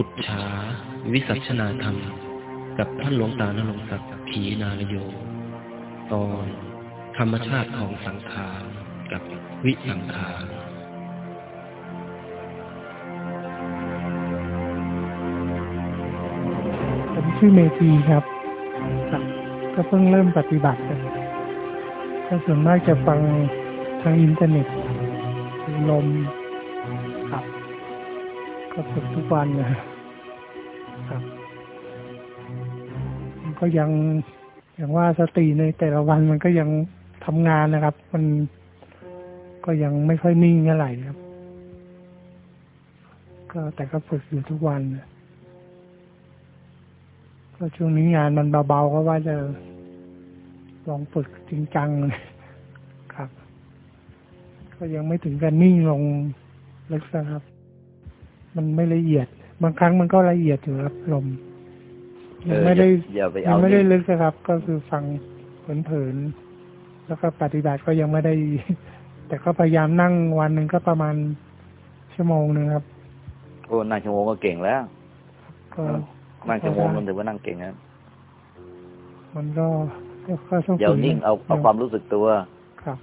ปุจฉาวิสัชนาธรรม กับท่านหลวงตานรงศักดิ์ขีนารโย ตอนธรรมชาติของสังขารกับวิสังขารผมชื่อเมธีครับ ก็เพิ่งเริ่มปฏิบัติกันก็ส่วนมากจะฟังทางอินเทอร์เน็ตลมครับ ก็ฝึกทุกวันนะ ก็ยังอย่างว่าสติในแต่ละวันมันก็ยังทำงานนะครับ มันก็ยังไม่ค่อยนิ่งเท่าไหร่ครับ ก็แต่ก็ฝึกอยู่ทุกวันก็ช่วงนี้งานมันเบาๆก็ว่าจะลองฝึกจริงจังครับ ก็ยังไม่ถึงกันนิ่งลงลึกนะครับ มันไม่ละเอียด บางครั้งมันก็ละเอียดอยู่ครับลม ยังไม่ได้อย่าไปยัเอางไม่ได้นี่ลึกนะครับ ก็คือฟังเผินๆแล้วก็ปฏิบัติก็ยังไม่ได้ แต่ก็พยายามนั่งวันหนึ่งก็ประมาณชั่วโมงหนึ่งครับโอ้นั่งชั่วโมงก็เก่งแล้วก็นั่งชั่วโมงมันถือว่านั่งเก่งนะมันก็ก็ก็ต้องเดี๋ยวฝืนิ่งเอาเอาความรู้สึกตัวครับ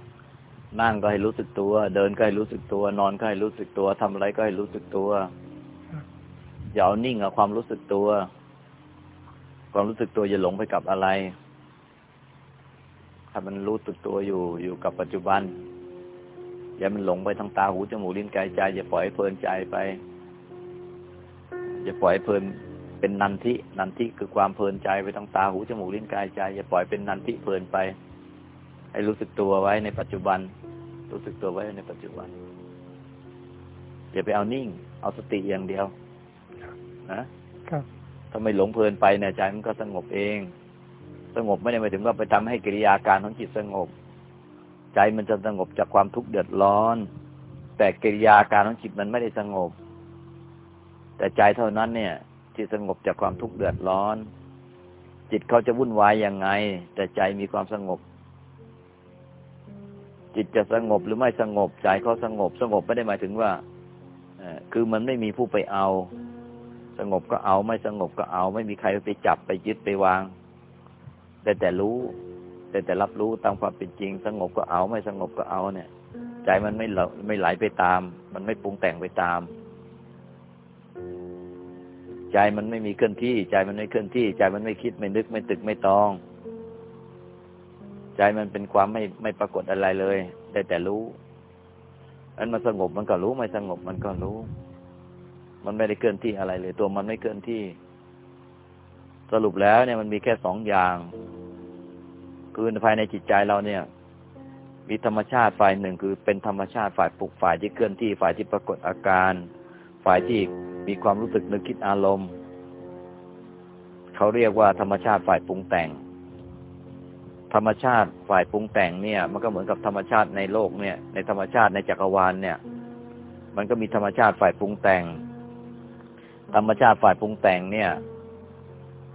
นั่งก็ให้รู้สึกตัว เดินก็ให้รู้สึกตัว นอนก็ให้รู้สึกตัวทำอะไรก็ให้รู้สึกตัวครับอย่าเอานิ่งเอาความรู้สึกตัว ความรู้สึกตัวอย่าหลงไปกับอะไร ถ้ามันรู้สึกตัวอยู่อยู่กับปัจจุบัน อย่ามันหลงไปทางตาหูจมูกลิ้นกายใจ อย่าปล่อยให้เพลินใจไป อย่าปล่อยให้เพลินเป็นนันทินันทิคือความเพลินใจไปทางตาหูจมูกลิ้นกายใจ อย่าปล่อยเป็นนันทิเพลินไป ให้รู้สึกตัวไว้ในปัจจุบัน รู้สึกตัวไว้ในปัจจุบันอย่าไปเอานิ่ง เอาสติอย่างเดียว นะครับ ถ้าไม่หลงเพลินไปเนี่ยใจมันก็สงบเอง สงบไม่ได้หมายถึงว่าไปทำให้กิริยาการของจิตสงบ ใจมันจะสงบจากความทุกข์เดือดร้อน แต่กิริยาการของจิตมันไม่ได้สงบ แต่ใจเท่านั้นเนี่ย ที่สงบจากความทุกข์เดือดร้อน จิตเขาจะวุ่นวายยังไง แต่ใจมีความสงบ จิตจะสงบหรือไม่สงบ ใจเขาสงบ สงบไม่ได้หมายถึงว่าอคือมันไม่มีผู้ไปเอา สงบก็เอาไม่สงบก็เอา ไม่มีใครไปจับไปยึดไปวาง แต่แต่รู้ แต่แต่รับรู้ตามความเป็นจริง สงบก็เอาไม่สงบก็เอาเนี่ย ใจมันไม่เหลาไม่ไหลไปตาม มันไม่ปรุงแต่งไปตาม ใจมันไม่มีเคลื่อนที่ ใจมันไม่เคลื่อนที่ ใจมันไม่คิดไม่นึกไม่ตึกไม่ตอง ใจมันเป็นความไม่ไม่ปรากฏอะไรเลยได้แต่รู้อันมันสงบมันก็รู้ไม่สงบมันก็รู้ มันไม่ได้เคลื่อนที่อะไรเลย ตัวมันไม่เคลื่อนที่ สรุปแล้วเนี่ยมันมีแค่สองอย่างคือภายในจิตใจเราเนี่ย มีธรรมชาติฝ่ายหนึ่งคือเป็นธรรมชาติฝ่ายปลุกฝ่ายที่เคลื่อนที่ฝ่ายที่ปรากฏอาการ ฝ่ายที่มีความรู้สึกนึกคิดอารมณ์เขาเรียกว่าธรรมชาติฝ่ายปรุงแต่ง ธรรมชาติฝ่ายปรุงแต่งเนี่ย มันก็เหมือนกับธรรมชาติในโลกเนี่ย ในธรรมชาติในจักรวาลเนี่ย มันก็มีธรรมชาติฝ่ายปรุงแต่ง ธรรมชาติฝ่ายปรุงแต่งเนี่ย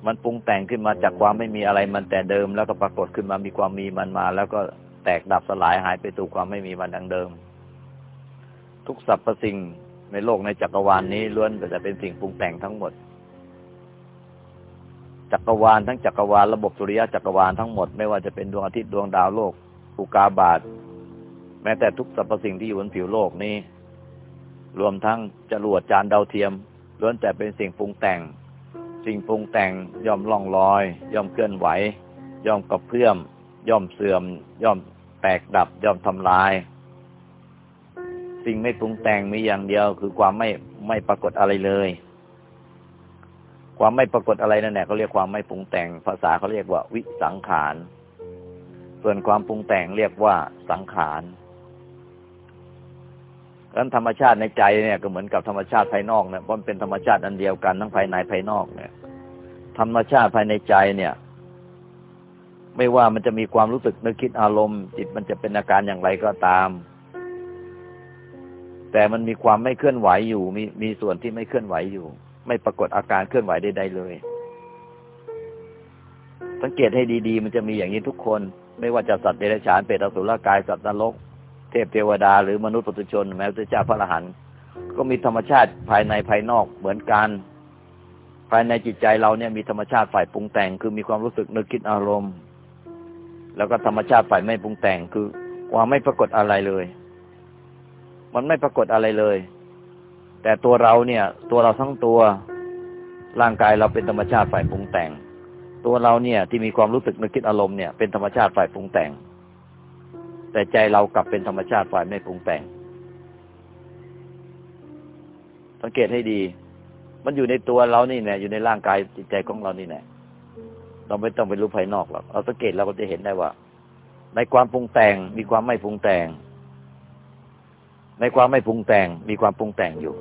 มันปรุงแต่งขึ้นมาจากความไม่มีอะไรมันแต่เดิม แล้วก็ปรากฏขึ้นมามีความมีมันมา แล้วก็แตกดับสลายหายไปสู่ความไม่มีมันดังเดิม ทุกสรรพสิ่งในโลกในจักรวาลนี้ล้วนแต่จะเป็นสิ่งปรุงแต่งทั้งหมด จักรวาลทั้งจักรวาลระบบสุริยะจักรวาลทั้งหมดไม่ว่าจะเป็นดวงอาทิตย์ดวงดาวโลกอุกาบาตแม้แต่ทุกสรรพสิ่งที่อยู่บนผิวโลกนี้ รวมทั้งจรวดจานดาวเทียม ล้วนแต่เป็นสิ่งปรุงแต่ง สิ่งปรุงแต่งย่อมล่องลอย ย่อมเคลื่อนไหว ย่อมกระเพื่อม ย่อมเสื่อม ย่อมแตกดับ ย่อมทำลาย สิ่งไม่ปรุงแต่งมีอย่างเดียว คือความไม่ไม่ปรากฏอะไรเลย ความไม่ปรากฏอะไรนั่นแหละเขาเรียกความไม่ปรุงแต่ง ภาษาเขาเรียกว่าวิสังขาร ส่วนความปรุงแต่งเรียกว่าสังขาร ดังนั้นธรรมชาติในใจเนี่ยก็เหมือนกับธรรมชาติภายนอกเนี่ยเพราะมันเป็นธรรมชาติอันเดียวกันทั้งภายในภายนอกเนี่ยธรรมชาติภายในใจเนี่ย ไม่ว่ามันจะมีความรู้สึกนึกคิดอารมณ์ จิตมันจะเป็นอาการอย่างไรก็ตาม แต่มันมีความไม่เคลื่อนไหวอยู่ มีมีส่วนที่ไม่เคลื่อนไหวอยู่ ไม่ปรากฏอาการเคลื่อนไหวใดๆเลย สังเกตให้ดีๆ มันจะมีอย่างนี้ทุกคน ไม่ว่าจะสัตว์เดรัจฉานเปรตอสุรกายสัตว์นรก เทพเทวดาหรือมนุษย์ปุถุชน แม้แต่เจ้าพระอรหันต์ก็มีธรรมชาติภายในภายนอกเหมือนกัน ภายในจิตใจเราเนี่ยมีธรรมชาติฝ่ายปรุงแต่ง คือมีความรู้สึกนึกคิดอารมณ์ แล้วก็ธรรมชาติฝ่ายไม่ปรุงแต่งคือความไม่ปรากฏอะไรเลย มันไม่ปรากฏอะไรเลย แต่ตัวเราเนี่ย ตัวเราทั้งตัวร่างกายเราเป็นธรรมชาติฝ่ายปรุงแต่ง ตัวเราเนี่ยที่มีความรู้สึกนึกคิดอารมณ์เนี่ยเป็นธรรมชาติฝ่ายปรุงแต่ง แต่ใจเรากลับเป็นธรรมชาติฝ่ายไม่ปรุงแต่ง สังเกตให้ดี มันอยู่ในตัวเรานี่แน่อยู่ในร่างกายจิตใจของเรานี่แน่เราไม่ต้องไปรู้ภายนอกหรอกเราสังเกตเราก็จะเห็นได้ว่า ในความปรุงแต่งมีความไม่ปรุงแต่ง ในความไม่ปรุงแต่ง มีความปรุงแต่งอยู่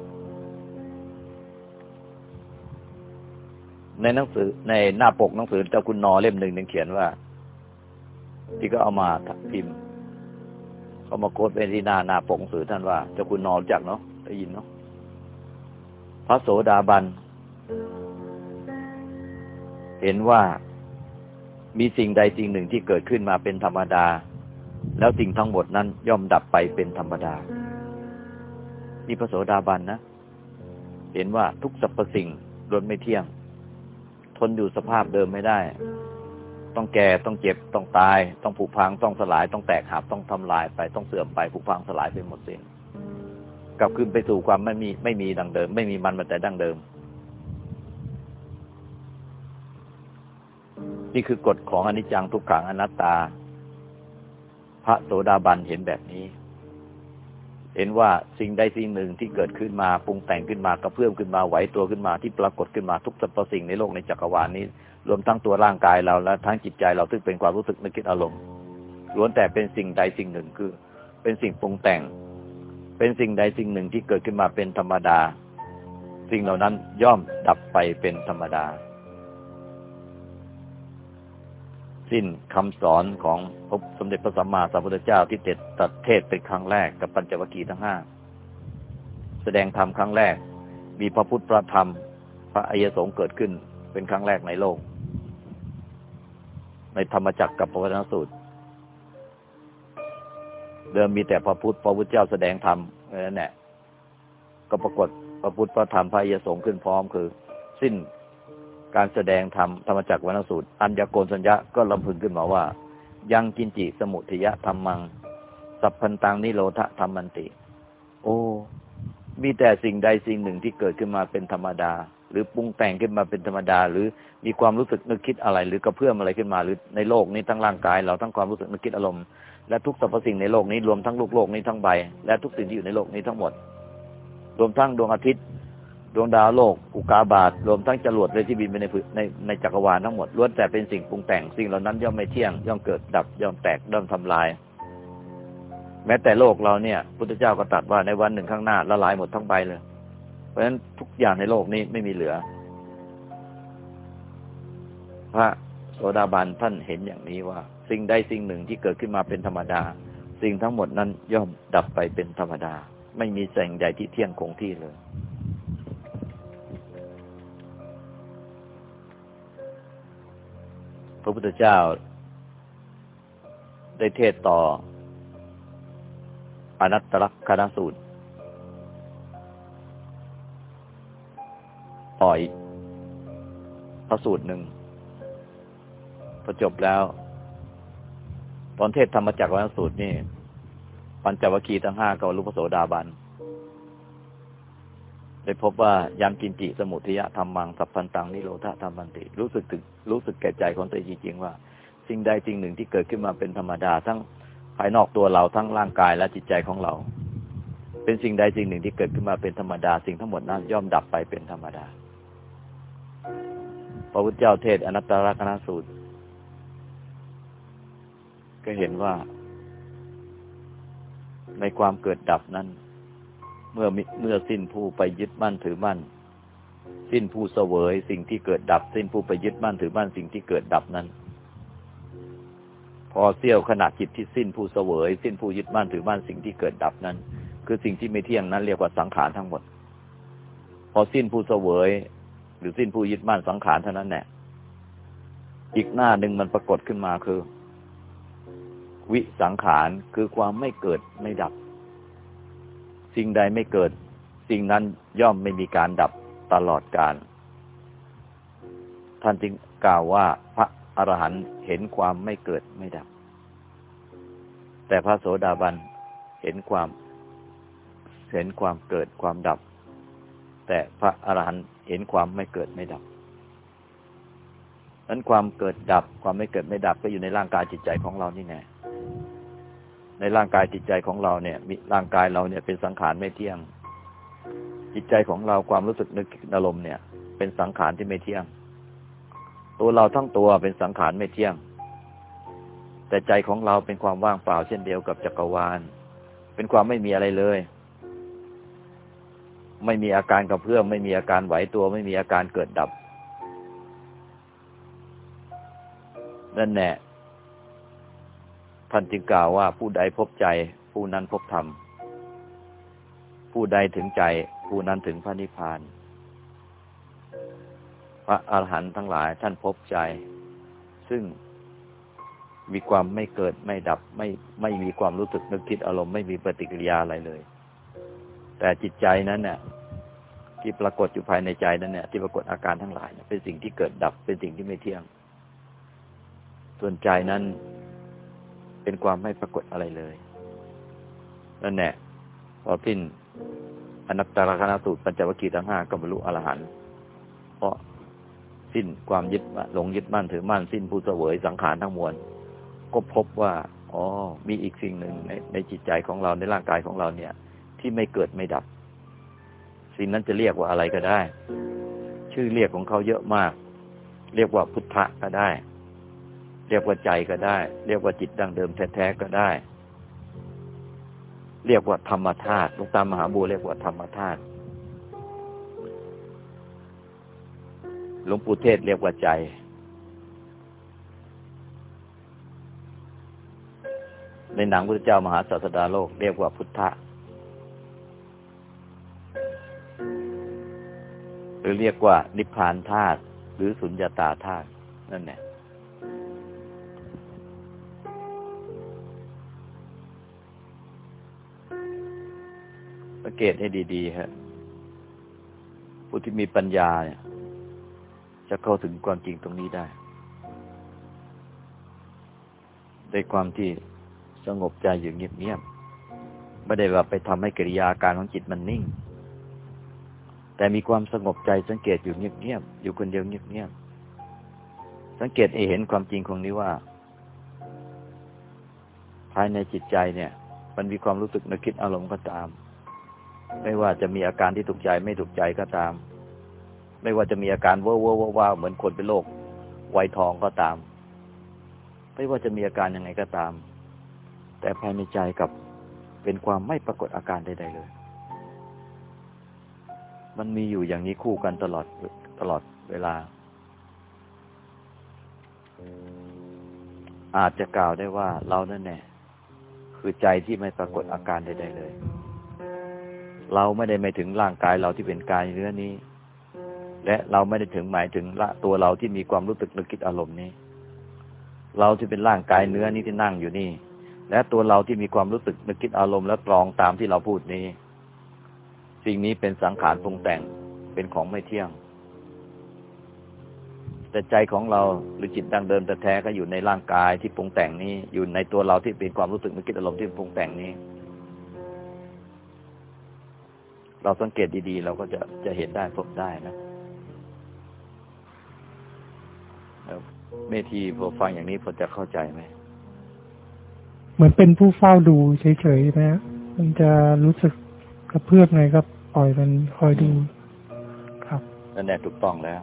ในหนังสือในหน้าปกหนังสือเจ้าคุณนอเล่มหนึ่งนึงเขียนว่าที่ก็เอามาพิมพ์ เขามาโคดเป็นที่หน้านาปกหนังสือท่านว่าเจ้าคุณนอรู้จักเนาะได้ยินเนาะพระโสดาบัน เห็นว่ามีสิ่งใดสิ่งหนึ่งที่เกิดขึ้นมาเป็นธรรมดา แล้วสิ่งทั้งหมดนั้นย่อมดับไปเป็นธรรมดานี่พระโสดาบันนะเห็นว่าทุกสรรพสิ่งล้วนไม่เที่ยง ทนอยู่สภาพเดิมไม่ได้ ต้องแก่ต้องเจ็บต้องตาย ต้องผุพังต้องสลาย ต้องแตกหักต้องทำลายไปต้องเสื่อมไปผุพังสลายไปหมดสิ้นกลับขึ้นไปสู่ความไม่มีไม่มีดังเดิม ไม่มีมันมาแต่ดั้งเดิม นี่คือกฎของอนิจจังทุกขังอนัตตา พระโสดาบันเห็นแบบนี้ เห็นว่าสิ่งใดสิ่งหนึ่งที่เกิดขึ้นมาปรุงแต่งขึ้นมากระเพื่อมขึ้นมาไหวตัวขึ้นมาที่ปรากฏขึ้นมาทุกสรรพสิ่งในโลกในจักรวาลนี้ รวมทั้งตัวร่างกายเราและทั้งจิตใจเราซึ่งเป็นความรู้สึกนึกคิดอารมณ์ล้วนแต่เป็นสิ่งใดสิ่งหนึ่งคือ เป็นสิ่งปรุงแต่ง เป็นสิ่งใดสิ่งหนึ่งที่เกิดขึ้นมาเป็นธรรมดา สิ่งเหล่านั้นย่อมดับไปเป็นธรรมดา สิ้นคำสอนของพระสมเด็จพระสัมมาสัมพุทธเจ้าที่เทศตัดเทศเป็นครั้งแรกกับปัญจวัคคีย์ทั้งห้าแสดงธรรมครั้งแรก มีพระพุทธพระธรรม พระอริยสงฆ์เกิดขึ้นเป็นครั้งแรกในโลก ในธรรมจักรกับพระวจนสูตร เดิมมีแต่พระพุทธพระพุทธเจ้าแสดงธรรมนั่นแหละก็ปรากฏพระพุทธพระธรรมพระอริยสงฆ์ขึ้นพร้อมคือ สิ้น การแสดงธรรมธรรมจักรวนสูตร อัญญโกนสัญญะก็ลำพึงขึ้นมาว่า ยังกินจิสมุทยะธรรมัง สัพพันตังนิโรธธรรมันติ โอ้ มีแต่สิ่งใดสิ่งหนึ่งที่เกิดขึ้นมาเป็นธรรมดา หรือปรุงแต่งขึ้นมาเป็นธรรมดา หรือมีความรู้สึกนึกคิดอะไร หรือกระเพื่อมอะไรขึ้นมา หรือในโลกนี้ทั้งร่างกาย เราทั้งความรู้สึกนึกคิดอารมณ์และทุกสรรพสิ่งในโลกนี้รวมทั้งลูกโลกนี้ทั้งใบและทุกสิ่งที่อยู่ในโลกนี้ทั้งหมด รวมทั้งดวงอาทิตย์ ดวงดาวโลก อุกาบาตรวมทั้งจรวดเลยที่บินไปในในในจักรวาลทั้งหมดล้วนแต่เป็นสิ่งปรุงแต่งสิ่งเหล่านั้นย่อมไม่เที่ยง ย่อมเกิดดับย่อมแตกย่อมทำลาย แม้แต่โลกเราเนี่ยพุทธเจ้าก็ตรัสว่าในวันหนึ่งข้างหน้าละลายหมดทั้งใบเลย เพราะฉะนั้นทุกอย่างในโลกนี้ไม่มีเหลือ พระโสดาบันท่านเห็นอย่างนี้ว่า สิ่งใดสิ่งหนึ่งที่เกิดขึ้นมาเป็นธรรมดา สิ่งทั้งหมดนั้นย่อมดับไปเป็นธรรมดา ไม่มีแสงใดที่เที่ยงคงที่เลย ระพุทธเจ้า ได้เทศต่อ อนัตตลักษณสูตรต่อยพระสูตรหนึ่งพอจบแล้ว ตอนเทศธรรมจักรวันสูตรนี่ปัญจวัคคีย์ทั้งห้าก็รู้พระโสดาบัน ได้พบว่ายังกินจิสมุทิยะธรรมังสัพพันตังนิโรธาธรรมันติ รู้สึกถึงรู้สึกแก่ใจของตัวจริงๆว่า สิ่งใดสิ่งหนึ่งที่เกิดขึ้นมาเป็นธรรมดา ทั้งภายนอกตัวเราทั้งร่างกายและจิตใจของเรา เป็นสิ่งใดสิ่งหนึ่งที่เกิดขึ้นมาเป็นธรรมดา สิ่งทั้งหมดนั้นย่อมดับไปเป็นธรรมดา พระพุทธเจ้าเทศอนัตตลกนสูตร ก็เห็นว่า ในความเกิดดับนั้น เมื่อเมื่อสิ้นผู้ไปยึดมั่นถือมั่น สิ้นผู้เสวยสิ่งที่เกิดดับ สิ้นผู้ไปยึดมั่นถือมั่นสิ่งที่เกิดดับนั้น พอเสี้ยวขณะจิตที่สิ้นผู้เสวย สิ้นผู้ยึดมั่นถือมั่นสิ่งที่เกิดดับนั้น คือสิ่งที่ไม่เที่ยงนั้นเรียกว่าสังขารทั้งหมด พอสิ้นผู้เสวย หรือสิ้นผู้ยึดมั่นสังขารเท่านั้นแหละอีกหน้าหนึ่งมันปรากฏขึ้นมาคือ วิสังขารคือความไม่เกิดไม่ดับ สิ่งใดไม่เกิด สิ่งนั้นย่อมไม่มีการดับตลอดกาลท่านจึงกล่าวว่าพระอรหันต์เห็นความไม่เกิดไม่ดับ แต่พระโสดาบันเห็นความเห็นความเกิดความดับ แต่พระอรหันต์เห็นความไม่เกิดไม่ดับนั้นความเกิดดับความไม่เกิดไม่ดับก็อยู่ในร่างกายจิตใจของเรานี่แน่ ในร่างกายจิตใจของเราเนี่ย มีร่างกายเราเนี่ยเป็นสังขารไม่เที่ยง จิตใจของเราความรู้สึกนึกอารมณ์เนี่ย เป็นสังขารที่ไม่เที่ยง ตัวเราทั้งตัวเป็นสังขารไม่เที่ยง แต่ใจของเราเป็นความว่างเปล่าเช่นเดียวกับจักรวาล เป็นความไม่มีอะไรเลย ไม่มีอาการกระเพื่อมไม่มีอาการไหวตัวไม่มีอาการเกิดดับนั่นแหน่ ท่านจึงกล่าวว่าผู้ใดพบใจ ผู้นั้นพบธรรม ผู้ใดถึงใจ ผู้นั้นถึงพระนิพพาน พระอาหารหันต์ทั้งหลายท่านพบใจ ซึ่งมีความไม่เกิดไม่ดับไม่ไม่มีความรู้สึกนึกคิดอารมณ์ไม่มีปฏิกิริยาอะไรเลย แต่จิตใจนั้นเนี่ยที่ปรากฏอยู่ภายในใจนั้นเนี่ยที่ปรากฏอาการทั้งหลายเป็นสิ่งที่เกิดดับเป็นสิ่งที่ไม่เที่ยง ส่วนใจนั้น เป็นความไม่ปรากฏอะไรเลยนั่นแหละพอสิ้นอนัตตลกนสูตรปัญจวัคคีย์ทั้งห้าก็บรรลุอรหันต์เพราะสิ้นความยึดหลงยึดมั่นถือมั่นสิ้นผู้เสวยสังขารทั้งมวล ก็พบว่า อ๋อ มีอีกสิ่งหนึ่งในในจิตใจของเราในร่างกายของเราเนี่ย ที่ไม่เกิดไม่ดับ สิ่งนั้นจะเรียกว่าอะไรก็ได้ ชื่อเรียกของเขาเยอะมาก เรียกว่าพุทธะก็ได้ เรียกว่าใจก็ได้ เรียกว่าจิตดังเดิมแท้ๆก็ได้ เรียกว่าธรรมธาตุลูกตามมหาบัวเรียกว่าธรรมธาตุหลวงปู่เทศเรียกว่าใจ ในหนังพระเจ้ามหาศาสดาโลก เรียกว่าพุทธะหรือเรียกว่านิพพานธาตุหรือสุญญาตาธาตุนั่นแหละ สังเกตให้ดีๆฮะผู้ที่มีปัญญาเนี่ยจะเข้าถึงความจริงตรงนี้ได้ในความที่สงบใจอยู่เงียบๆไม่ได้ว่าไปทำให้กิริยาการของจิตมันนิ่ง แต่มีความสงบใจสังเกตอยู่เงียบๆอยู่คนเดียวเงียบๆสังเกตเห็นความจริงของนี้ว่า ภายในจิตใจเนี่ย มันมีความรู้สึกนึกคิดอารมณ์ก็ตาม ไม่ว่าจะมีอาการที่ถูกใจไม่ถูกใจก็ตาม ไม่ว่าจะมีอาการเว้าวว้าเหมือนคนเป็นโรคไวทองก็ตาม ไม่ว่าจะมีอาการยังไงก็ตาม แต่ภายในใจกับเป็นความไม่ปรากฏอาการใดๆเลย มันมีอยู่อย่างนี้คู่กันตลอดตลอดเวลา อาจจะกล่าวได้ว่าเรานั่นแน่คือใจที่ไม่ปรากฏอาการใดๆเลย เราไม่ได้ไม่ถึงร่างกายเราที่เป็นกายเนื้อนี้ และเราไม่ได้ถึงหมายถึงละตัวเราที่มีความรู้สึกนึกคิดอารมณ์นี้ เราที่เป็นร่างกายเนื้อนี้ที่นั่งอยู่นี่ และตัวเราที่มีความรู้สึกนึกคิดอารมณ์และตรองตามที่เราพูดนี้ สิ่งนี้เป็นสังขารปรุงแต่งเป็นของไม่เที่ยง แต่ใจของเราหรือจิตดังเดิมแต่แท้ก็อยู่ในร่างกายที่ปรุงแต่งนี้ อยู่ในตัวเราที่เป็นความรู้สึกนึกคิดอารมณ์ที่ปรุงแต่งนี้ เราสังเกตดีๆ เราก็จะจะเห็นได้พบได้นะเมทีพอฟังอย่างนี้พอจะเข้าใจไหมเหมือนเป็นผู้เฝ้าดูเฉยๆไหมมันจะรู้สึกกระเพื่อมไงก็ปล่อยมันคอยดูครับนั่นแหละถูกต้องแล้ว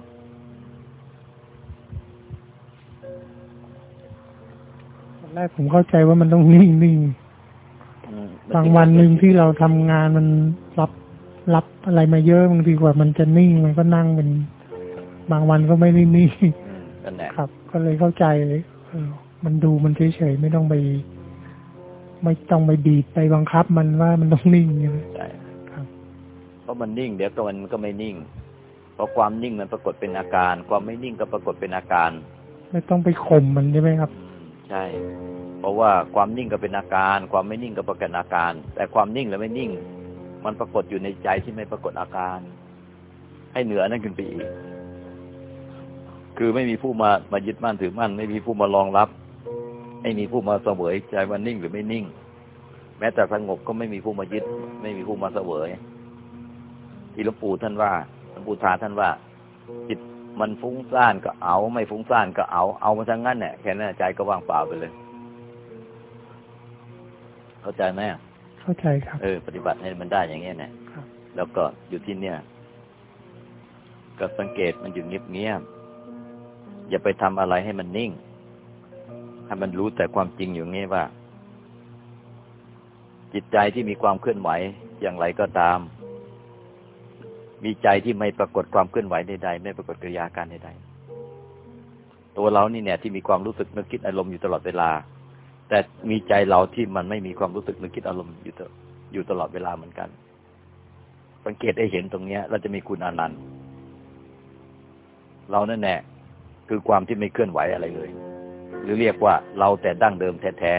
ตอนแรกผมเข้าใจว่ามันต้องนิ่งๆบางวันหนึ่งที่เราทำงานมัน รับรับอะไรมาเยอะบางทีกว่ามันจะนิ่งมันก็นั่งเป็นบางวันก็ไม่ได้นิ่งครับ ก็เลยเข้าใจเลยเออมันดูมันเฉยๆไม่ต้องไป ไม่ต้องไปบีบไปบังคับมันว่ามันต้องนิ่งใช่ครับเพราะมันนิ่ง เดี๋ยวก็มันก็ไม่นิ่ง เพราะความนิ่งมันปรากฏเป็นอาการ ความไม่นิ่งก็ปรากฏเป็นอาการ ไม่ต้องไปข่มมันใช่ไหมครับ ใช่ เพราะว่าความนิ่งก็เป็นอาการ ความไม่นิ่งก็ปรากฏอาการ แต่ความนิ่งและไม่นิ่ง มันปรากฏอยู่ในใจที่ไม่ปรากฏอาการ ให้เหนือนั่นขึ้นไปอีก คือไม่มีผู้มามายึดมั่นถือมั่น ไม่มีผู้มารองรับ ไม่มีผู้มาเสวยใจว่านิ่งหรือไม่นิ่ง แม้แต่สงบก็ไม่มีผู้มายึด ไม่มีผู้มาเสวยที่หลวงปู่ท่านว่าหลวงปู่ทาท่านว่า จิตมันฟุ้งซ่านก็เอา ไม่ฟุ้งซ่านก็เอา เอามาทั้งนั้นเนี่ยแค่นั้นใจก็ว่างเปล่าไปเลย เข้าใจไหม เข้าใจครับ เออ ปฏิบัติให้มันได้อย่างเงี้ยนะครับแล้วก็อยู่ที่เนี่ย ก็สังเกตมันอยู่เงียบเงียบๆอย่าไปทำอะไรให้มันนิ่ง ให้มันรู้แต่ความจริงอยู่งี้ว่า จิตใจที่มีความเคลื่อนไหวอย่างไรก็ตาม มีใจที่ไม่ปรากฏความเคลื่อนไหวใดๆไม่ปรากฏกิริยาการใดๆตัวเรานี่เนี่ยที่มีความรู้สึกนึกคิดอารมณ์อยู่ตลอดเวลา แต่มีใจเราที่มันไม่มีความรู้สึกนึกคิดอารมณ์อยู่ตอยู่ตลอดเวลาเหมือนกัน สังเกตได้เห็นตรงเนี้ย เราจะมีคุณอนันต์เรานั่นแหละคือความที่ไม่เคลื่อนไหวอะไรเลย หรือเรียกว่าเราแต่ดั้งเดิมแท้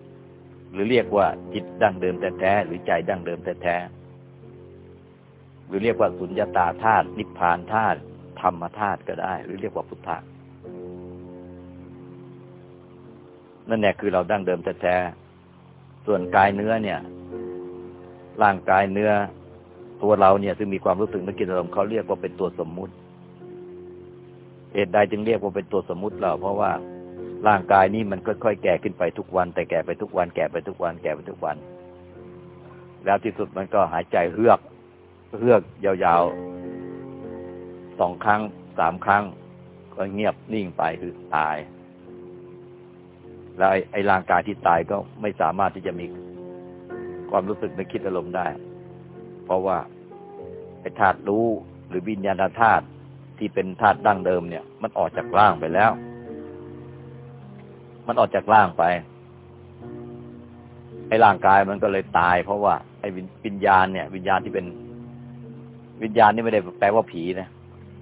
ๆหรือเรียกว่าจิตดั้งเดิมแท้ๆหรือใจดั้งเดิมแท้ๆหรือเรียกว่าสุญญตาธาตุนิพพานธาตุธรรมธาตุก็ได้ หรือเรียกว่าพุทธะ นั่นแหละคือเราดั้งเดิมแท้ๆส่วนกายเนื้อเนี่ย ร่างกายเนื้อ ตัวเราเนี่ย ซึ่งมีความรู้สึกนึกคิดอารมณ์เขาเรียกว่าเป็นตัวสมมุติเหตุใดจึงเรียกว่าเป็นตัวสมมุติเราเพราะว่าร่างกายนี้มันค่อยๆแก่ขึ้นไปทุกวัน แต่แก่ไปทุกวัน แก่ไปทุกวัน แก่ไปทุกวัน แล้วที่สุดมันก็หายใจเฮือกเฮือกยาวๆสองครั้งสามครั้ง ก็เงียบนิ่งไปคือตาย แล้วไอ้ร่างกายที่ตายก็ไม่สามารถที่จะมีความรู้สึกนึกคิดอารมณ์ได้ เพราะว่าไอ้ธาตุรู้หรือวิญญาณธาตุที่เป็นธาตุดั้งเดิมเนี่ย มันออกจากร่างไปแล้ว มันออกจากร่างไป ไอ้ร่างกายมันก็เลยตาย เพราะว่าไอ้วิญญาณเนี่ย วิญญาณที่เป็นวิญญาณนี่ไม่ได้แปลว่าผีนะ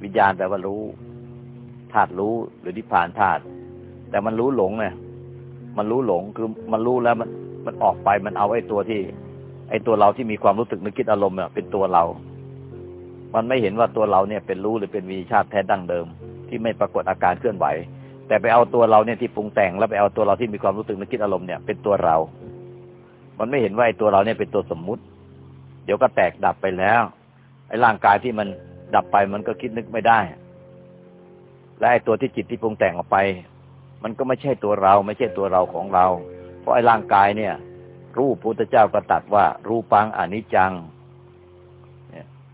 วิญญาณแปลว่ารู้ธาตุรู้หรือนิพพานธาตุแต่มันรู้หลงเนี่ย มันรู้หลงคือมันรู้แล้วมันมันออกไปมันเอาไอ้ตัวที่ ไอ้ตัวเราที่มีความรู้สึกนึกคิดอารมณ์เนี่ยเป็นตัวเรา มันไม่เห็นว่าตัวเราเนี่ยเป็นรู้หรือเป็นวิชาติแท้ดั้งเดิม ที่ไม่ปรากฏอาการเคลื่อนไหว แต่ไปเอาตัวเราเนี่ยที่ปรุงแต่งแล้วไปเอาตัวเราที่มีความรู้สึกนึกคิดอารมณ์เนี่ยเป็นตัวเรา มันไม่เห็นว่าไอ้ตัวเราเนี่ยเป็นตัวสมมุติ เดี๋ยวก็แตกดับไปแล้วไอ้ร่างกายที่มันดับไปมันก็คิดนึกไม่ได้ และไอ้ตัวที่จิตที่ปรุงแต่งออกไป มันก็ไม่ใช่ตัวเรา ไม่ใช่ตัวเราของเรา เพราะไอ้ร่างกายเนี่ย รูปพุทธเจ้าก็ตัดว่า รูปังอนิจจัง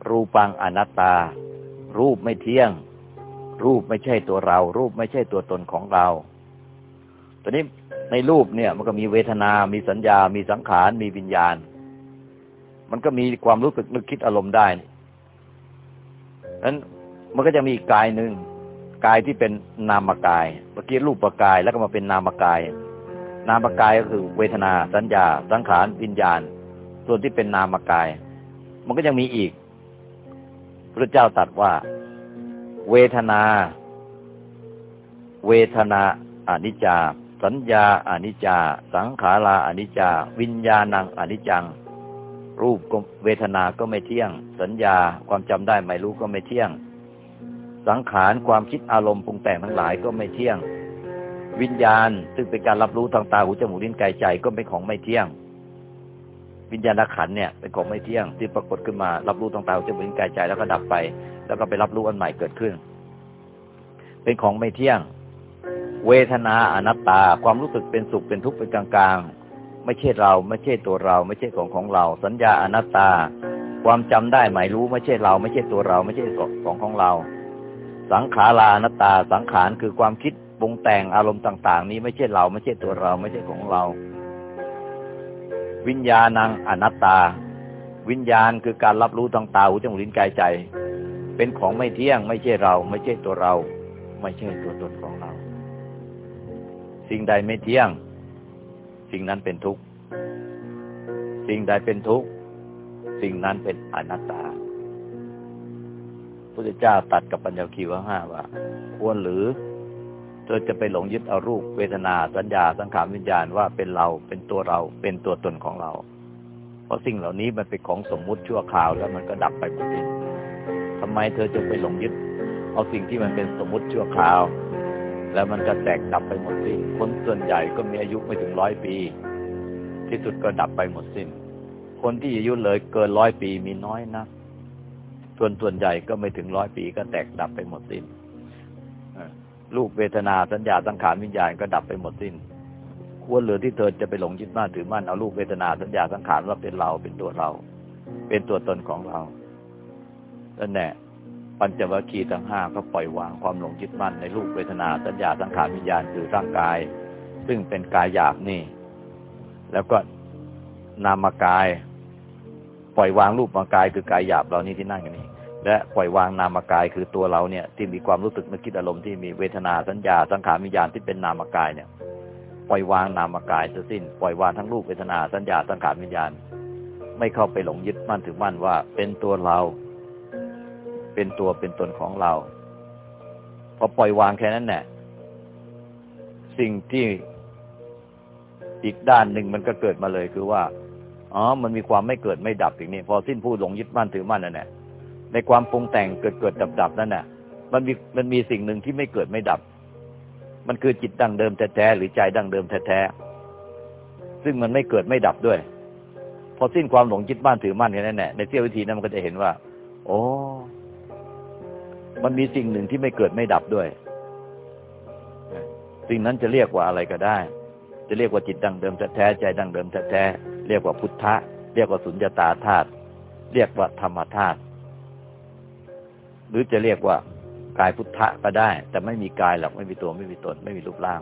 รูปังอนัตตา รูปไม่เที่ยง รูปไม่ใช่ตัวเรา รูปไม่ใช่ตัวตนของเราตอนนี้ในรูปเนี่ย มันก็มีเวทนา มีสัญญา มีสังขาร มีวิญญาณ มันก็มีความรู้สึกนึกคิดอารมณ์ได้นั้นมันก็จะมีกายหนึ่ง กายที่เป็นนามกายเมื่อกี้รูปกายแล้วก็มาเป็นนามกาย นามกายก็คือเวทนา สัญญา สังขารวิญญาณ ส่วนที่เป็นนามกาย มันก็ยังมีอีกพระเจ้าตัดว่า เวทนา เวทนาอนิจจา สัญญาอนิจจา สังขาราอนิจจา วิญญาณังอนิจจัง รูปเวทนาก็ไม่เที่ยง สัญญาความจำได้ไม่รู้ก็ไม่เที่ยง สังขารความคิดอารมณ์ปรุงแต่งทั้งหลายก็ไม่เที่ยง วิญญาณ ซึ่งเป็นการรับรู้ทางตาหูจมูกลิ้นกายใจก็เป็นของไม่เที่ยง วิญญาณขันเนี่ยเป็นของไม่เที่ยง ที่ปรากฏขึ้นมารับรู้ต่างๆจะเหมือนกายใจแล้วก็ดับไป แล้วก็ไปรับรู้อันใหม่เกิดขึ้น เป็นของไม่เที่ยง เวทนาอนัตตา ความรู้สึกเป็นสุขเป็นทุกข์เป็นกลางๆ ไม่ใช่เราไม่ใช่ตัวเรา ไม่ใช่ของของเรา สัญญาอนัตตา ความจำได้หมายรู้ไม่ใช่เรา ไม่ใช่ตัวเรา ไม่ใช่ของของเรา สังขาราอนัตตาสังขารคือความคิดปรุงแต่งอารมณ์ต่าง ๆ นี้ไม่ใช่เรา ไม่ใช่ตัวเรา ไม่ใช่ของเรา วิญญาณังอนัตตา วิญญาณคือการรับรู้ทางตาหูจมูกลิ้นกายใจ เป็นของไม่เที่ยง ไม่ใช่เรา ไม่ใช่ตัวเรา ไม่ใช่ตัวตนของเรา สิ่งใดไม่เที่ยง สิ่งนั้นเป็นทุกข์สิ่งใดเป็นทุกข์สิ่งนั้นเป็นอนัตตา พระเจ้าตัดกับปัญญาคีว่าห้าว่าควรหรือเธอจะไปหลงยึดเอารูปเวทนาสัญญาสังขารวิญญาณว่าเป็นเราเป็นตัวเราเป็นตัวตนของเรา เพราะสิ่งเหล่านี้มันเป็นของสมมุติชั่วคราวแล้วมันก็ดับไปหมดเองทำไมเธอจะไปหลงยึด เอาสิ่งที่มันเป็นสมมุติชั่วคราว แล้วมันก็แตกดับไปหมดสิ้นคนส่วนใหญ่ก็มีอายุไม่ถึงร้อยปี ที่สุดก็ดับไปหมดสิ้น คนที่อายุเลยเกินร้อยปีมีน้อยนะ ส่วนส่วนใหญ่ก็ไม่ถึงร้อยปีก็แตกดับไปหมดสิ้นรูปเวทนาสัญญาสังขารวิญญาณก็ดับไปหมดสิ้น ควรเหลือที่เธอจะไปหลงยึดมั่นถือมั่นเอารูปเวทนาสัญญาสังขารว่าเป็นเราเป็นตัวเรา เป็นตัวตนของเรานั่นแหละปัญจวัคคีย์ทั้งห้าก็ปล่อยวางความหลงยึดมั่นในรูปเวทนาสัญญาสังขารวิญญาณคือร่างกาย ซึ่งเป็นกายหยาบนี่ แล้วก็นามกาย ปล่อยวางรูปมากายคือกายหยาบเรานี่ที่นั่งอยู่นี่และปล่อยวางนามกายคือตัวเราเนี่ยที่มีความรู้สึกนึกคิดอารมณ์ที่มีเวทนาสัญญาสังขารวิญญาณที่เป็นนามกายเนี่ยปล่อยวางนามกายจะสิ้นปล่อยวางทั้งรูปเวทนาสัญญาสังขารวิญญาณ ไม่เข้าไปหลงยึดมั่นถือมั่นว่าเป็นตัวเรา เป็นตัวเป็นตนของเรา พอปล่อยวางแค่นั้นแหละสิ่งที่อีกด้านหนึ่งมันก็เกิดมาเลยคือว่า อ๋อ มันมีความไม่เกิดไม่ดับอย่างนี้ พอสิ้นผู้หลงยึดมั่นถือมั่นนั่นแหละในความปรุงแต่งเกิดเกิดดับดับนั่นน่ะ มันมีมันมีสิ่งหนึ่งที่ไม่เกิดไม่ดับ มันคือจิตดั้งเดิมแท้ๆหรือใจดั้งเดิมแท้ๆซึ่งมันไม่เกิดไม่ดับด้วย พอสิ้นความหลงยึดมั่นถือมั่นแค่นั้นแหละในเสี้ยววิธีนั้นมันก็จะเห็นว่า โอ้มันมีสิ่งหนึ่งที่ไม่เกิดไม่ดับด้วย สิ่งนั้นจะเรียกว่าอะไรก็ได้ จะเรียกว่าจิตดั้งเดิมแท้ๆใจดั้งเดิมแท้ๆ เรียกว่าพุทธะ เรียกว่าสุญญตาธาตุเรียกว่าธรรมธาตุหรือจะเรียกว่ากายพุทธะก็ได้ แต่ไม่มีกายหรอกไม่มีตัวไม่มีตน ไม่มีรูปร่าง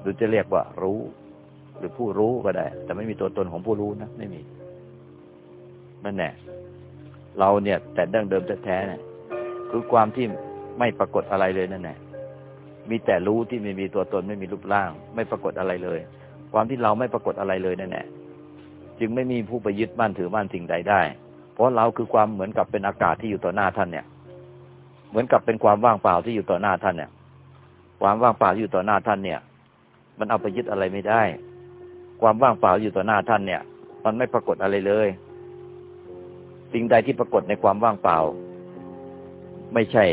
หรือจะเรียกว่ารู้ หรือผู้รู้ก็ได้ แต่ไม่มีตัวตนของผู้รู้นะไม่มีนั่นแหละเราเนี่ย แต่ดั้งเดิมแท้ๆเนี่ยคือความที่ไม่ปรากฏอะไรเลยนั่นแหละมีแต่รู้ที่ไม่มีตัวตนไม่มีรูปร่าง ไม่ปรากฏอะไรเลย ความที่เราไม่ปรากฏอะไรเลยนั่นแหละจึงไม่มีผู้ไปยึดมั่นถือมั่นสิ่งใดได้ เพราะเราคือความเหมือนกับเป็นอากาศที่อยู่ต่อหน้าท่านเนี่ย เหมือนกับเป็นความว่างเปล่าที่อยู่ต่อหน้าท่านเนี่ย ความว่างเปล่าที่อยู่ต่อหน้าท่านเนี่ย มันเอาไปยึดอะไรไม่ได้ ความว่างเปล่าอยู่ต่อหน้าท่านเนี่ย มันไม่ปรากฏอะไรเลย สิ่งใดที่ปรากฏในความว่างเปล่า ไม่ใช่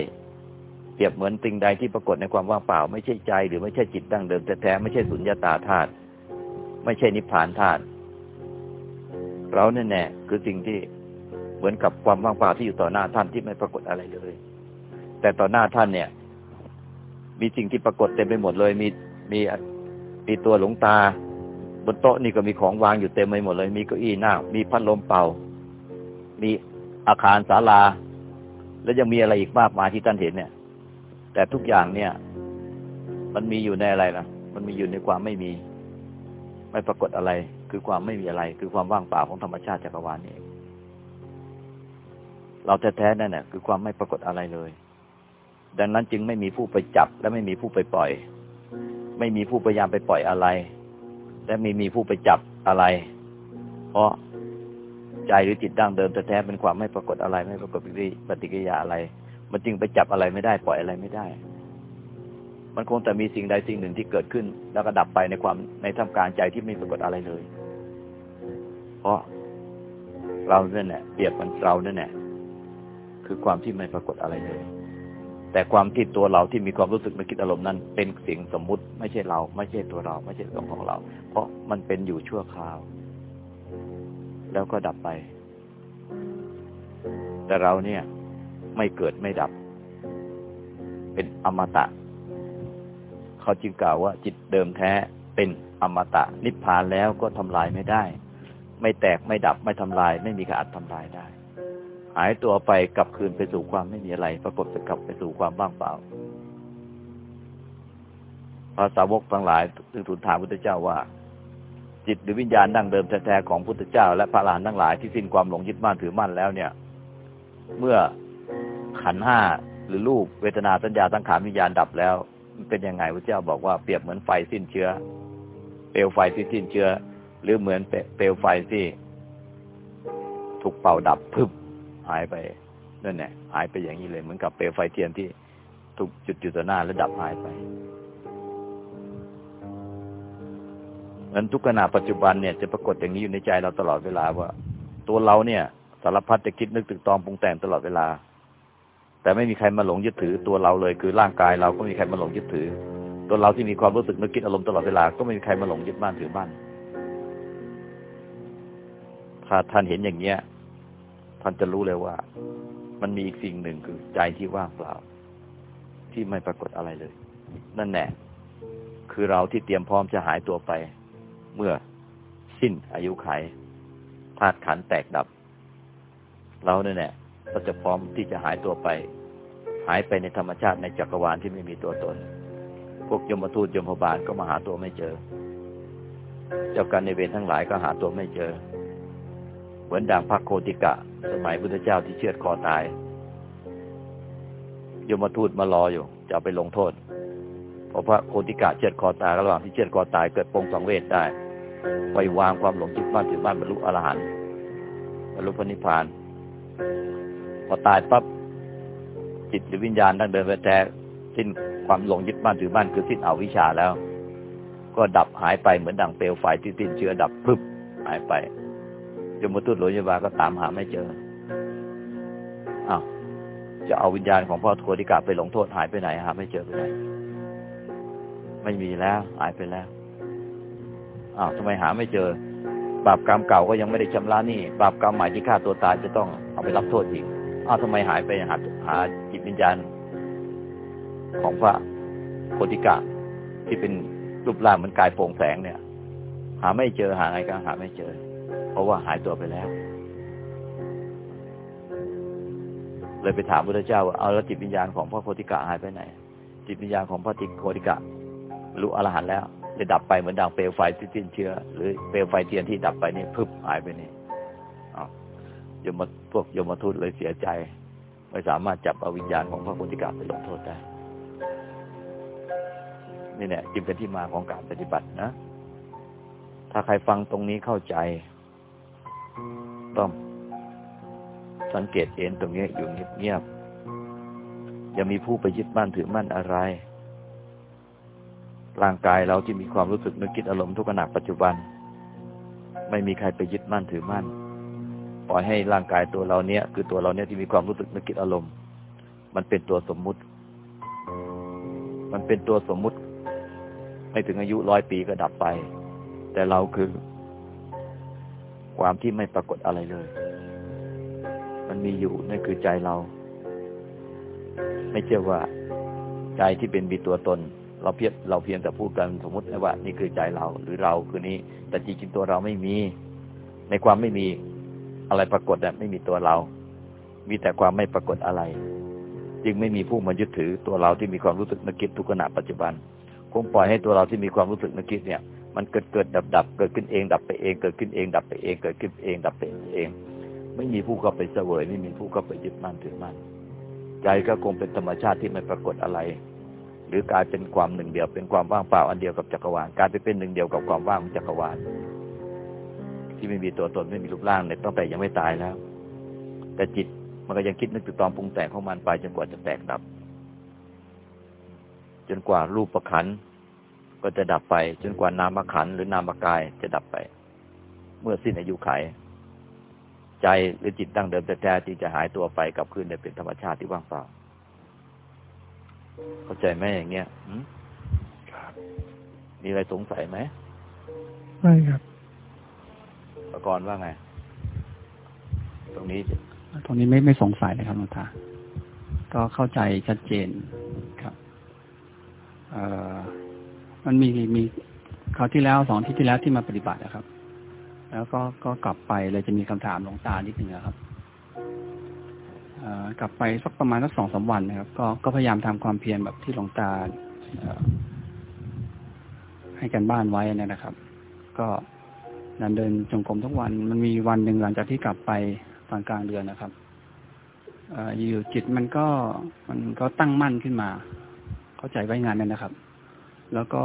เปรียบเหมือนสิ่งใดที่ปรากฏในความว่างเปล่า ไม่ใช่ใจหรือไม่ใช่จิตดั้งเดิมแท้ๆไม่ใช่สุญญตาธาตุ ไม่ใช่นิพพานธาตุเราเนี่ยแน่คือสิ่งที่เหมือนกับความว่างเปล่าที่อยู่ต่อหน้าท่านที่ไม่ปรากฏอะไรเลย แต่ต่อหน้าท่านเนี่ย มีสิ่งที่ปรากฏเต็มไปหมดเลย มีมีมีตัวหลวงตา บนโต๊ะนี่ก็มีของวางอยู่เต็มไปหมดเลย มีเก้าอี้หน้า มีพัดลมเป่า มีอาคารศาลา แล้วยังมีอะไรอีกมากมายที่ท่านเห็นเนี่ย แต่ทุกอย่างเนี่ย มันมีอยู่ในอะไรล่ะมันมีอยู่ในความไม่มี ไม่ปรากฏอะไร คือความไม่มีอะไร คือความว่างเปล่าของธรรมชาติจักรวาลนี่เราแท้ๆนั่นแหละคือความไม่ปรากฏอะไรเลย ดังนั้นจึงไม่มีผู้ไปจับ และไม่มีผู้ไปปล่อย ไม่มีผู้พยายามไปปล่อยอะไร และไม่มีผู้ไปจับอะไร เพราะใจหรือจิตดั้งเดิมแท้ๆเป็นความไม่ปรากฏอะไร ไม่ปรากฏปฏิกิริยาอะไร มันจึงไปจับอะไรไม่ได้ปล่อยอะไรไม่ได้ มันคงแต่มีสิ่งใดสิ่งหนึ่งที่เกิดขึ้น แล้วก็ดับไปในความในท่ามกลางใจที่ไม่ปรากฏอะไรเลย เพราะเราเนี่ยแหละเปรียบมันเราเนี่ยแหละคือความที่ไม่ปรากฏอะไรเลย แต่ความที่ตัวเราที่มีความรู้สึกนึกคิดอารมณ์นั้น เป็นสิ่งสมมุติ ไม่ใช่เรา ไม่ใช่ตัวเรา ไม่ใช่ตัวของเรา เพราะมันเป็นอยู่ชั่วคราว แล้วก็ดับไป แต่เราเนี่ย ไม่เกิดไม่ดับ เป็นอมตะ เขาจึงกล่าวว่าจิตเดิมแท้เป็นอมตะนิพพานแล้วก็ทำลายไม่ได้ ไม่แตกไม่ดับไม่ทำลาย ไม่มีการทำลายได้ หายตัวไปกลับคืนไปสู่ความไม่มีอะไร ปรากฏไปกลับไปสู่ความว่างเปล่าภาษาวกทั้งหลายถึงทูลถามพุทธเจ้าว่า จิตหรือวิญญาณดั้งเดิมแท้ๆของพุทธเจ้า และพระอรหันทั้งหลายที่สิ้นความหลงยึดมั่นถือมั่นแล้วเนี่ย เมื่อขันห้าหรือรูปเวทนาสัญญาตั้งขานวิญญาณดับแล้ว มันเป็นยังไงพระเจ้าบอกว่าเปรียบเหมือนไฟสิ้นเชื้อ เปลวไฟที่สิ้นเชื้อ หรือเหมือนเปลวไฟที่ถูกเป่าดับพึบหายไปนั่นแหละหายไปอย่างนี้เลย เหมือนกับเปลวไฟเทียนที่ถูกจุดอยู่ต่อหน้าแล้วดับหายไปนั้นทุกขณะปัจจุบันเนี่ยจะปรากฏอย่างนี้อยู่ในใจเราตลอดเวลาว่า ตัวเราเนี่ย สารพัดจะคิดนึกตึกตองปรุงแต่งตลอดเวลา แต่ไม่มีใครมาหลงยึดถือตัวเราเลย คือร่างกายเราก็ไม่มีใครมาหลงยึดถือ ตัวเราที่มีความรู้สึกนึกคิดอารมณ์ตลอดเวลาก็ไม่มีใครมาหลงยึดบ้านถือบ้านถ้าท่านเห็นอย่างเนี้ย ท่านจะรู้เลยว่า มันมีอีกสิ่งหนึ่งคือใจที่ว่างเปล่า ที่ไม่ปรากฏอะไรเลย นั่นแหละคือเราที่เตรียมพร้อมจะหายตัวไป เมื่อสิ้นอายุไขธาตุขันแตกดับ เราเนี่ยแหละ ก็จะพร้อมที่จะหายตัวไป หายไปในธรรมชาติในจักรวาลที่ไม่มีตัวตน พวกยมทูตยมพบาลก็มาหาตัวไม่เจอ เจ้าการในเวรทั้งหลายก็หาตัวไม่เจอ เหมือนดังพระโคติกะ สมัยพุทธเจ้าที่เชือดคอตายยมทูตมารออยู่ จะไปลงโทษพอพระโคติกะเชือดคอตายระหว่างที่เชือดคอตายเกิดปงสังเวชได้ไปวางความหลงจิตบ้านถึงบ้านบรรลุอรหันต์บรรลุพระนิพพาน พอตายปั๊บจิตหรือวิญญาณตั้งเดินไปแต่สิ้นความหลงยึดบ้านถือบ้านคือสิ้นอวิชชาแล้ว ก็ดับหายไปเหมือนดังเปลวไฟที่สิ้นเชื้อดับพึบหายไปยมทูตหลวงยบาก็ตามหาไม่เจออ้าวจะเอาวิญญาณของพ่อโคติกาไปหลงโทษหายไปไหนหาไม่เจอไปไหนไม่มีแล้วหายไปแล้วอ้าวทำไมหาไม่เจอบาปกรรมเก่าก็ยังไม่ได้ชำระนี่บาปกรรมใหม่ที่ฆ่าตัวตายจะต้องเอาไปรับโทษอีก อ้าวทำไมหายไปหาหาจิตวิญญาณของพระโคติกะที่เป็นรูปร่างเหมือนกายโปร่งแสงเนี่ย หาไม่เจอหาไงก็หาไม่เจอ เพราะว่าหายตัวไปแล้ว เลยไปถามพระเจ้าว่าเอาแล้วจิตวิญญาณของพระโคติกะหายไปไหน จิตวิญญาณของพระติโคติกะรู้อรหันต์แล้วจะดับไปเหมือนดังเปลวไฟที่สิ้นเชื้อ หรือเปลวไฟเทียนที่ดับไปนี่พึบหายไปนี่ยมพ วกยมทูตเลยเสียใจ ไม่สามารถจับเอาวิญญาณของพระโคติกาไปลงโทษได้ นี่แหละจึงเป็นที่มาของการปฏิบัตินะ ถ้าใครฟังตรงนี้เข้าใจ ต้องสังเกตเห็นตรงนี้อยู่เงียบๆยังมีผู้ไปยึดมั่นถือมั่นอะไร ร่างกายเราที่มีความรู้สึกนึกคิดอารมณ์ทุกขณะปัจจุบัน ไม่มีใครไปยึดมั่นถือมั่น ปล่อยให้ร่างกายตัวเราเนี้ยคือตัวเราเนี้ยที่มีความรู้สึกนึกคิดอารมณ์ มันเป็นตัวสมมุติ มันเป็นตัวสมมุติ ไม่ถึงอายุร้อยปีก็ดับไป แต่เราคือความที่ไม่ปรากฏอะไรเลย มันมีอยู่นั่นคือใจเรา ไม่เชื่อว่าใจที่เป็นมีตัวตน เราเพียงเราเพียงแต่พูดกันสมมติว่า นี่คือใจเรา หรือเราคือนี้ แต่จริงๆตัวเราไม่มี ในความไม่มี อะไรปรากฏแต่ไม่มีตัวเรา มีแต่ความไม่ปรากฏอะไร จึงไม่มีผู้มายึดถือตัวเราที่มีความรู้สึกนึกคิดทุกขณะปัจจุบัน คงปล่อยให้ตัวเราที่มีความรู้สึกนึกคิดเนี่ย มันเกิดเกิดดับดับเกิดขึ้นเอง ดับไปเอง เกิดขึ้นเองดับไปเอง เกิดขึ้นเอง ดับไปเอง ไม่มีผู้เข้าไปเสวย ไม่มีผู้เข้าไปยึดมั่นถือมั่นใจก็คงเป็นธรรมชาติที่ไม่ปรากฏอะไร หรือกลายเป็นความหนึ่งเดียวเป็นความว่างเปล่าอันเดียวกับจักรวาลกลายไปเป็นหนึ่งเดียวกับความว่างของจักรวาล ที่ไม่มีตัวตนไม่มีรูปร่างเนี่ยตั้งแต่ยังไม่ตายแล้ว แต่จิตมันก็ยังคิดนึกตึกตอมปรุงแต่งของมันไปจนกว่าจะแตกดับ จนกว่ารูปประคันก็จะดับไป จนกว่านามขันหรือนามกายจะดับไป เมื่อสิ้นอายุไข ใจหรือจิตตั้งเดิมแต่แท้ที่จะหายตัวไปกับคืนเนี่ยเป็นธรรมชาติที่ว่างเปล่า เข้าใจไหมอย่างเงี้ยมีอะไรสงสัยไหมไม่ครับ ประกรณ์ว่าไง ตรงนี้ ตรงนี้ไม่ไม่สงสัยเลยครับหลวงตาก็เข้าใจชัดเจนครับ เอ่อมันมีมีคราวที่แล้วสองที่ที่แล้วที่มาปฏิบัตินะครับ แล้วก็ก็กลับไปเลยจะมีคำถามหลวงตานิดหนึ่งครับกลับไปสักประมาณสักสองสาวันนะครับ ก็ก็พยายามทำความเพียรแบบที่หลวงตาให้กันบ้านไว้นะครับ ก็ นันเดินจงกรมทุกวัน มันมีวันหนึ่งหลังจากที่กลับไปตอนกลางเดือนนะครับอยู่จิตมันก็มันก็ตั้งมั่นขึ้นมา เข้าใจไว้งานนั้นนะครับ แล้วก็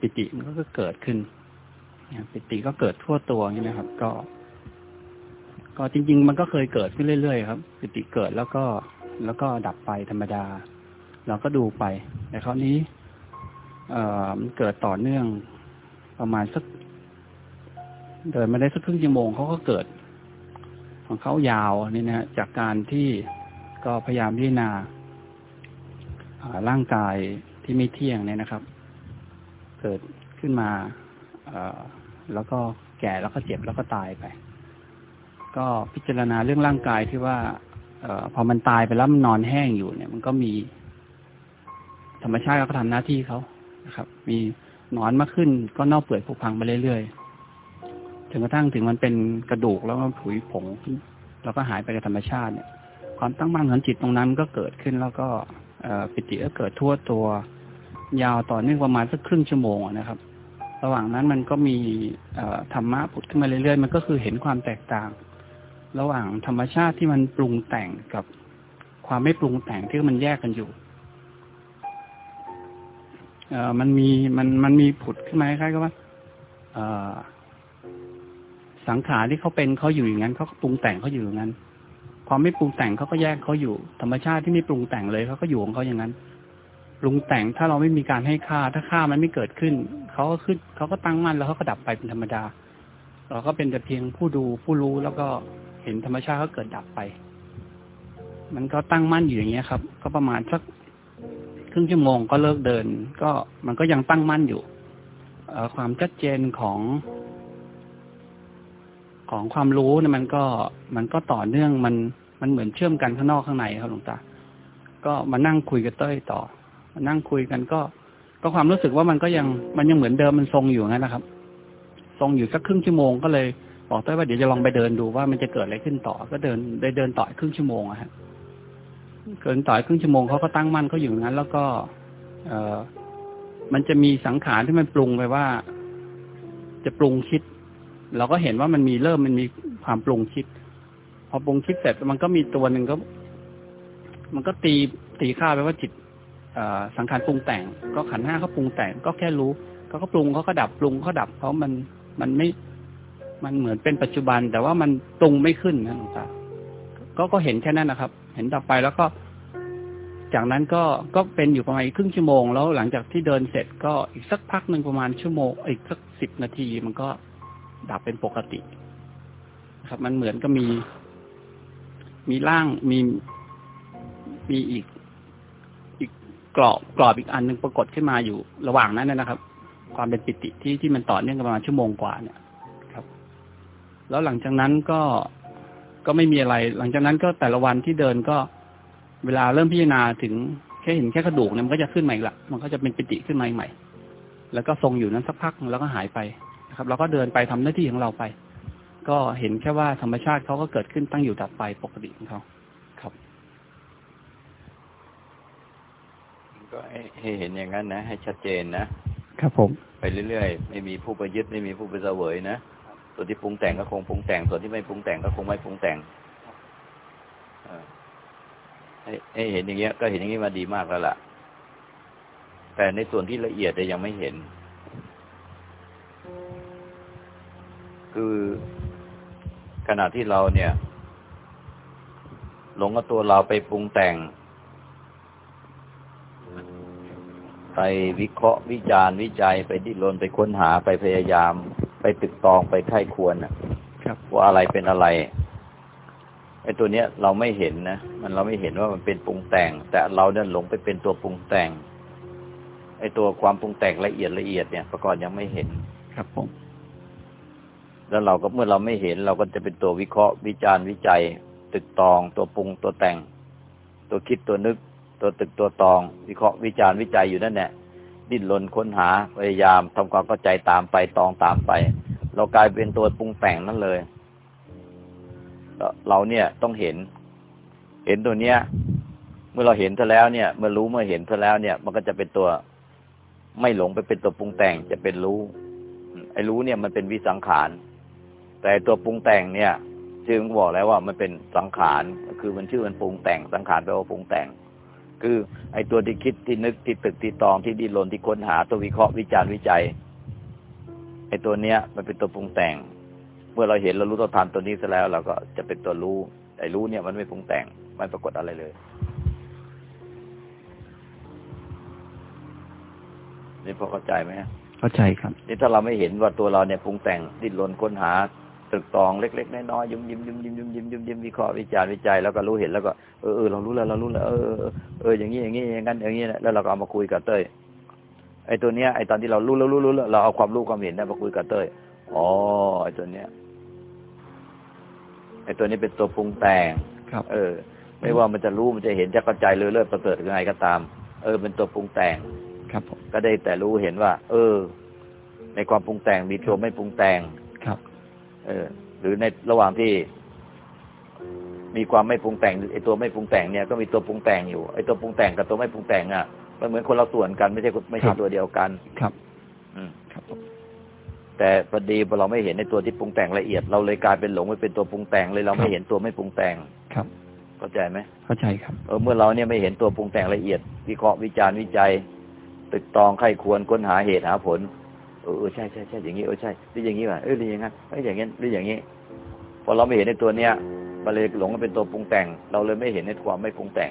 ปิติมันก็เกิดขึ้นปิติก็เกิดทั่วตัวอย่างนี้นะครับ ก็ ก็จริง ๆ มันก็เคยเกิดขึ้นเรื่อยๆครับ ปิติเกิดแล้วก็แล้วก็ดับไปธรรมดา เราก็ดูไป แต่คราวนี้ เอ่อมันเกิดต่อเนื่องประมาณสัก เดินมาได้สักครึ่งชั่วโมงเขาก็เกิด ของเขายาวนี่นะจากการที่ก็พยายามพิจารณาร่างกายที่ไม่เที่ยงเนี่ยนะครับ เกิดขึ้นมาแล้วก็แก่แล้วก็เจ็บแล้วก็ตายไป ก็พิจารณาเรื่องร่างกายที่ว่าอพอมันตายไปแล้วมันนอนแห้งอยู่เนี่ย มันก็มี ธรรมชาติก็ทำหน้าที่เขานะครับ มีนอนมากขึ้นก็เน่าเปื่อยผุพังไปเรื่อยๆ จนกระทั่งถึงมันเป็นกระดูกแล้วก็ผุยผงแล้วก็หายไปกับธรรมชาติเนี่ย ความตั้งมั่นของจิตตรงนั้นก็เกิดขึ้นแล้วก็ปิติก็เกิดทั่วตัวยาวต่อเนื่องประมาณสักครึ่งชั่วโมงนะครับ ระหว่างนั้นมันก็มีธรรมะผุดขึ้นมาเรื่อยๆ มันก็คือเห็นความแตกต่าง ระหว่างธรรมชาติที่มันปรุงแต่งกับความไม่ปรุงแต่งที่มันแยกกันอยู่เอมันมีมันมันมีผุดขึ้นมาคล้ายๆกับว่าเอ สังขารที่เขาเป็นเขาอยู่อย่างนั้นเขาปรุงแต่งเขาอยู่อย่างนั้น ความไม่ปรุงแต่งเขาก็แยกเขาอยู่ ธรรมชาติที่ไม่ปรุงแต่งเลยเขาก็อยู่ของเขาอย่างนั้นปรุงแต่งถ้าเราไม่มีการให้ค่า ถ้าค่ามันไม่เกิดขึ้นเขาก็ขึ้นเขาก็ตั้งมั่นแล้วเขาก็ดับไปเป็นธรรมดา เราก็เป็นแต่เพียงผู้ดูผู้รู้แล้วก็เห็นธรรมชาติเขาเกิดดับไป มันก็ตั้งมั่นอยู่อย่างเงี้ยครับ ก็ประมาณสักครึ่งชั่วโมงก็เลิกเดิน ก็มันก็ยังตั้งมั่นอยู่ความชัดเจนของ ของความรู้เนี่ยมันก็มันก็ต่อเนื่องมันมันเหมือนเชื่อมกันข้างนอกข้างในครับหลวงตา ก็มานั่งคุยกับเต้ยต่อ มานั่งคุยกันก็ ก็ความรู้สึกว่ามันก็ยังมันยังเหมือนเดิมมันทรงอยู่งั้นนะครับ ทรงอยู่สักครึ่งชั่วโมงก็เลยบอกเต้ยว่าเดี๋ยวจะลองไปเดินดูว่ามันจะเกิดอะไรขึ้นต่อ ก็เดินได้เดินต่อครึ่งชั่วโมงอะฮะเกินต่อยครึ่งชั่วโมงเขาก็ตั้งมั่นเขาอยู่นั้น แล้วก็ เออมันจะมีสังขารที่มันปรุงไปว่า จะปรุงคิด เราก็เห็นว่ามันมีเริ่มมันมีความปรุงคิด พอปรุงคิดเสร็จมันก็มีตัวหนึ่งก็ มันก็ตีตีค่าไปว่าจิตสังขารปรุงแต่ง ก็ขันห้าเขาปรุงแต่ง ก็แค่รู้เขาก็ปรุงเขาก็ดับปรุงเขาดับเพราะมันมันไม่มันเหมือนเป็นปัจจุบัน แต่ว่ามันปรุงไม่ขึ้นนะหลวงตาก็ก็เห็นแค่นั้นนะครับ เห็นต่อไปแล้วก็ จากนั้นก็ก็เป็นอยู่ประมาณครึ่งชั่วโมง แล้วหลังจากที่เดินเสร็จก็อีกสักพักหนึ่งประมาณชั่วโมงอีกสักสิบนาทีมันก็ ดับเป็นปกติครับ มันเหมือนก็มี มีร่างมีมีอีก อีกกรอบกรอบอีกอันหนึ่งปรากฏขึ้นมาอยู่ระหว่างนั้นนะครับ ความเป็นปิติที่ที่มันต่อเนื่องกันประมาณชั่วโมงกว่าเนี่ยครับ แล้วหลังจากนั้นก็ก็ไม่มีอะไร หลังจากนั้นก็แต่ละวันที่เดินก็เวลาเริ่มพิจารณาถึงแค่เห็นแค่กระดูกเนี่ยมันก็จะขึ้นใหม่ละมันก็จะเป็นปิติขึ้นมาใหม่ แล้วก็ทรงอยู่นั้นสักพักแล้วก็หายไป นะครับเราก็เดินไปทำหน้าที่ของเราไป ก็เห็นแค่ว่าธรรมชาติเขาก็เกิดขึ้นตั้งอยู่ดับไปปกติของเขาครับก็ให้เห็นอย่างนั้นนะ ให้ชัดเจนนะครับผม ไปเรื่อยๆ ไม่มีผู้ไปยึดไม่มีผู้ไปเสวยนะส่วนที่ปรุงแต่งก็คงปรุงแต่ง ส่วนที่ไม่ปรุงแต่งก็คงไม่ปรุงแต่งให้ให้เห็นอย่างเงี้ย ก็เห็นอย่างนี้มาดีมากแล้วล่ะ แต่ในส่วนที่ละเอียดยังไม่เห็น คือขณะที่เราเนี่ย หลงกับตัวเราไปปรุงแต่ง ไปวิเคราะห์วิจารณ์วิจัยไปดิ้นรนไปค้นหาไปพยายาม ไปตึกตองไปไข้ควรนะครับว่าอะไรเป็นอะไรไอ้ตัวเนี้ยเราไม่เห็นนะมันเราไม่เห็นว่ามันเป็นปรุงแต่ง แต่เราเนี่ยหลงไปเป็นตัวปรุงแต่งไอ้ตัวความปรุงแต่งละเอียดละเอียดเนี่ยประกอบยังไม่เห็นครับผม แล้วเราก็เมื่อเราไม่เห็น เราก็จะเป็นตัววิเคราะห์วิจารณ์วิจัย ตึกตอง ตัวปรุงตัวแต่ง ตัวคิดตัวนึก ตัวตึกตัวตอง วิเคราะห์วิจารณ์วิจัยอยู่นั่นแหละดิ้นรนค้นหาพยายามทำความเข้าใจตามไปตองตามไป เรากลายเป็นตัวปรุงแต่งนั่นเลยเราเนี่ยต้องเห็น เห็นตัวเนี้ย เมื่อเราเห็นซะแล้วเนี่ย เมื่อรู้เมื่อเห็นซะแล้วเนี่ย มันก็จะเป็นตัวไม่หลงไปเป็นตัวปรุงแต่งจะเป็นรู้ ไอ้รู้เนี่ยมันเป็นวิสังขาร แต่ตัวปรุงแต่งเนี่ยชื่อมันบอกแล้วว่ามันเป็นสังขารคือมันชื่อมันปรุงแต่งสังขารแปลว่าปรุงแต่ง คือไอ้ตัวที่คิดที่นึกที่ตึกที่ตองที่ดิ้นรนที่ค้นหาตัววิเคราะห์วิจารณ์วิจัยไอ้ตัวเนี้ยมันเป็นตัวปรุงแต่ง เมื่อเราเห็นเรารู้ตัวทันตัวนี้ซะแล้วเราก็จะเป็นตัวรู้ไอ้รู้เนี่ยมันไม่ปรุงแต่งไม่ปรากฏอะไรเลยนี่พอเข้าใจไหมเข้าใจครับนี่ถ้าเราไม่เห็นว่าตัวเราเนี่ยปรุงแต่งดิ้นรนค้นหา ตึกตองเล็ก ๆ น้อยๆยิ้มยิ้มยิ้มยิ้มยิ้มยิ้มยิ้มยิ้มวิเคราะห์วิจารณ์วิจัยแล้วก็รู้เห็นแล้วก็เออเออเรารู้แล้วเรารู้แล้วเออเอออย่างนี้อย่างนี้อย่างนั้นอย่างนี้แล้วเราก็เอามาคุยกับเต้ยไอ้ตัวเนี้ยไอ้ตอนที่เรารู้แล้วรู้รู้เราเอาความรู้ความเห็นได้มาคุยกับเต้ยอ๋อไอ้ตัวเนี้ยไอ้ตัวนี้เป็นตัวปรุงแต่งครับ เออ ไม่ว่ามันจะรู้มันจะเห็นจะเข้าใจเลยเลิศประเสริฐยังไงก็ตาม เออ เป็นตัวปรุงแต่งครับผมก็ได้แต่รู้เห็นว่า เออ ในความปรุงแต่งมีตัวไม่ปรุงแต่งครับ เออ หรือในระหว่างที่ มีความไม่ปรุงแต่งไอตัวไม่ปรุงแต่งเนี่ยก็มีตัวปรุงแต่งอยู่ไอตัวปรุงแต่งกับตัวไม่ปรุงแต่งอะมันเหมือนคนละส่วนกันไม่ใช่ไม่ใช่ตัวเดียวกัน ครับ อืมครับผมแต่พอดีพอเราไม่เห็นในตัวที่ปรุงแต่งละเอียด เราเลยกลายเป็นหลงไปเป็นตัวปรุงแต่งเลยเราไม่เห็นตัวไม่ปรุงแต่งครับเข้าใจไหมเข้าใจครับเออเมื่อเราเนี่ยไม่เห็นตัวปรุงแต่งละเอียด วิเคราะห์วิจารณ์วิจัยตึกตองไข้ควรค้นหาเหตุหาผล เออเออใช่ใช่ใช่อย่างนี้เออใช่หรืออย่างนี้ว่ะเออหรืออย่างนั้นเอออย่างนี้หรืออย่างนี้พอเราไม่เห็นในตัวเนี้ยมันเลยหลงเป็นตัวปรุงแต่ง เราเลยไม่เห็นในความไม่ปรุงแต่ง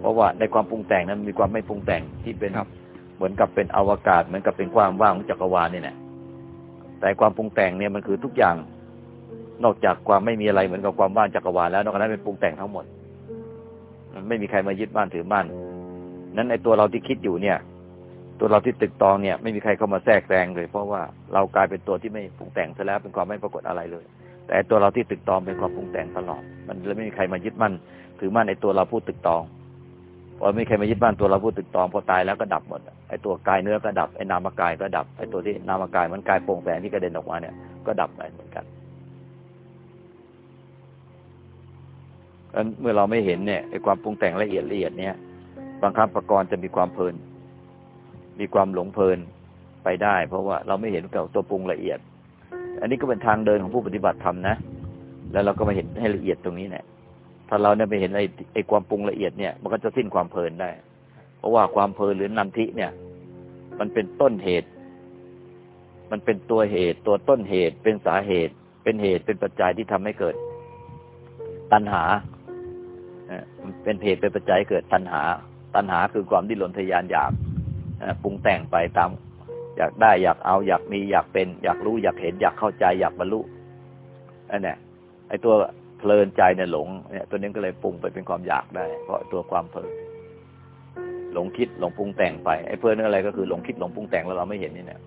เพราะว่าในความปรุงแต่งนั้นมีความไม่ปรุงแต่งที่เป็นครับเหมือนกับเป็นอวกาศเหมือนกับเป็นความว่างของจักรวาลนี่แหละแต่ความปรุงแต่งเนี่ยมันคือทุกอย่าง นอกจากความไม่มีอะไรเหมือนกับความว่างจักรวาลแล้วนอกจากนั้นเป็นปรุงแต่งทั้งหมด มันไม่มีใครมายึดบ้านถือบ้านนั้นไอ้ตัวเราที่คิดอยู่เนี่ย ตัวเราที่ตึกตองเนี่ยไม่มีใครเข้ามาแทรกแซงเลย เพราะว่าเรากลายเป็นตัวที่ไม่ปรุงแต่งซะแล้วเป็นความไม่ปรากฏอะไรเลย แต่ตัวเราที่ตึกตองเป็นความปรุงแต่งตลอด มันเลยไม่มีใครมายึดมั่นถือมั่นไอ้ตัวเราพูดตึกตองพอไม่มีใครมายึดมั่นตัวเราพูดตึกตองพอตายแล้วก็ดับหมดไอ้ตัวกายเนื้อก็ดับไอ้นามกายก็ดับไอ้ตัวที่นามกายมันกายโปร่งแสงที่กระเด็นออกมาเนี่ยก็ดับไปเหมือนกันเพราะฉะนั้นเมื่อเราไม่เห็นเนี่ยไอ้ความปรุงแต่งละเอียดละเอียดเนี่ยบางครั้งประกรณ์จะมีความเพลิน มีความหลงเพลินไปได้ เพราะว่าเราไม่เห็นกับตัวปรุงละเอียด อันนี้ก็เป็นทางเดินของผู้ปฏิบัติธรรมนะ แล้วเราก็มาเห็นให้ละเอียดตรงนี้เนี่ยถ้าเราเนี่ยไปเห็นไอ้ไอ้ความปรุงละเอียดเนี่ย มันก็จะสิ้นความเพลินได้ เพราะว่าความเพลินหรือนันทิเนี่ย มันเป็นต้นเหตุ มันเป็นตัวเหตุ ตัวต้นเหตุ เป็นสาเหตุ เป็นเหตุ เป็นปัจจัยที่ทำให้เกิด ตัณหาเอ่อเป็นเหตุเป็นปัจจัยเกิดตัณหา ตัณหาคือความดิ้นรนทะยานอยาก ปรุงแต่งไปตาม อยากได้อยากเอาอยากมีอยากเป็น อยากรู้อยากเห็นอยากเข้าใจอยากบรรลุอันนี้ไอ้ตัวเพลินใจเนี่ยหลงเนี่ยตัวนี้ก็เลยปรุงไปเป็นความอยากได้ เพราะตัวความเพลินหลงคิดหลงปรุงแต่งไปไอ้เพลินอะไรก็คือหลงคิดหลงปรุงแต่งแล้วเราไม่เห็นนี่เนี่ย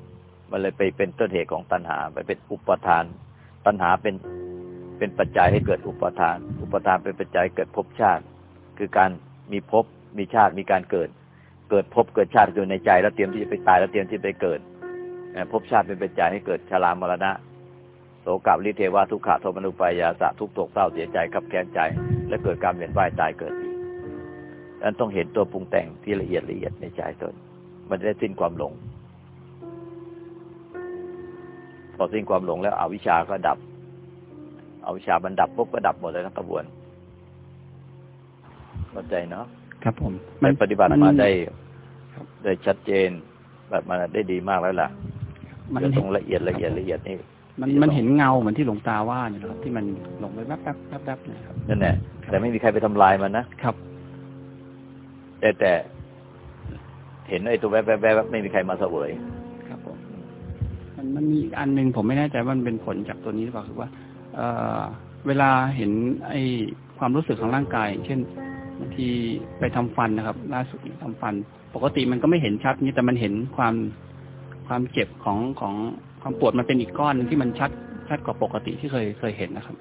มันเลยไปเป็นต้นเหตุของตัณหา ไปเป็นอุปทาน ตัณหาเป็นเป็นปัจจัยให้เกิดอุปทาน อุปทานเป็นปัจจัยเกิดภพชาติ คือการมีภพมีชาติมีการเกิด เกิดภพเกิดชาติอยู่ในใจ แล้วเตรียมที่จะไปตายแล้วเตรียมที่ไปเกิดเอ่อภพชาติเป็นปัจจัยให้เกิดชรามรณะโสกับลิเทวาทุกขะโทมนุปายาสะทุกโศกเศร้าเสียใจขับแค้นใจ และเกิดการเวียนว่ายตายเกิดอีกนั้นต้องเห็นตัวปรุงแต่งที่ละเอียดละเอียดในใจตนมันจะได้สิ้นความหลง พอสิ้นความหลงแล้วอวิชชาก็ดับอวิชามันดับปุ๊บก็ดับหมดเลยทั้งกระบวนเข้าใจเนาะ ครับ ผมมันปฏิบัติมาได้ครับได้ชัดเจนแบบมาได้ดีมากแล้วล่ะมันเดี๋ยวตเห็รนงละเอียดละเอียดละเอียดนี่มันมันเห็นเงาเหมือนที่หลวงตาว่าเนี่ยนะครับ ที่มันหลงไปแป๊บแป๊บแป๊บแป๊บเนะครับนั่นแหละแต่ไม่มีใครไปทำลายมันนะครับ แต่แต่ เห็นไอ้ตัวแวบแวบแวบไม่มีใครมาเสวยครับผมมันมันมีอีกอันหนึ่งผมไม่แน่ใจว่ามันเป็นผลจากตัวนี้หรือเปล่าคือว่า เอ่อเวลาเห็นไอ้ความรู้สึกของร่างกายอย่างเช่น บางทีไปทำฟันนะครับ ล่าสุดทำฟัน ปกติมันก็ไม่เห็นชัดนี่แต่มันเห็นความความเจ็บของของความปวดมันเป็นอีกก้อนหนึ่งที่มันชัดชัดกว่าปกติที่เคยเคยเห็นนะครับ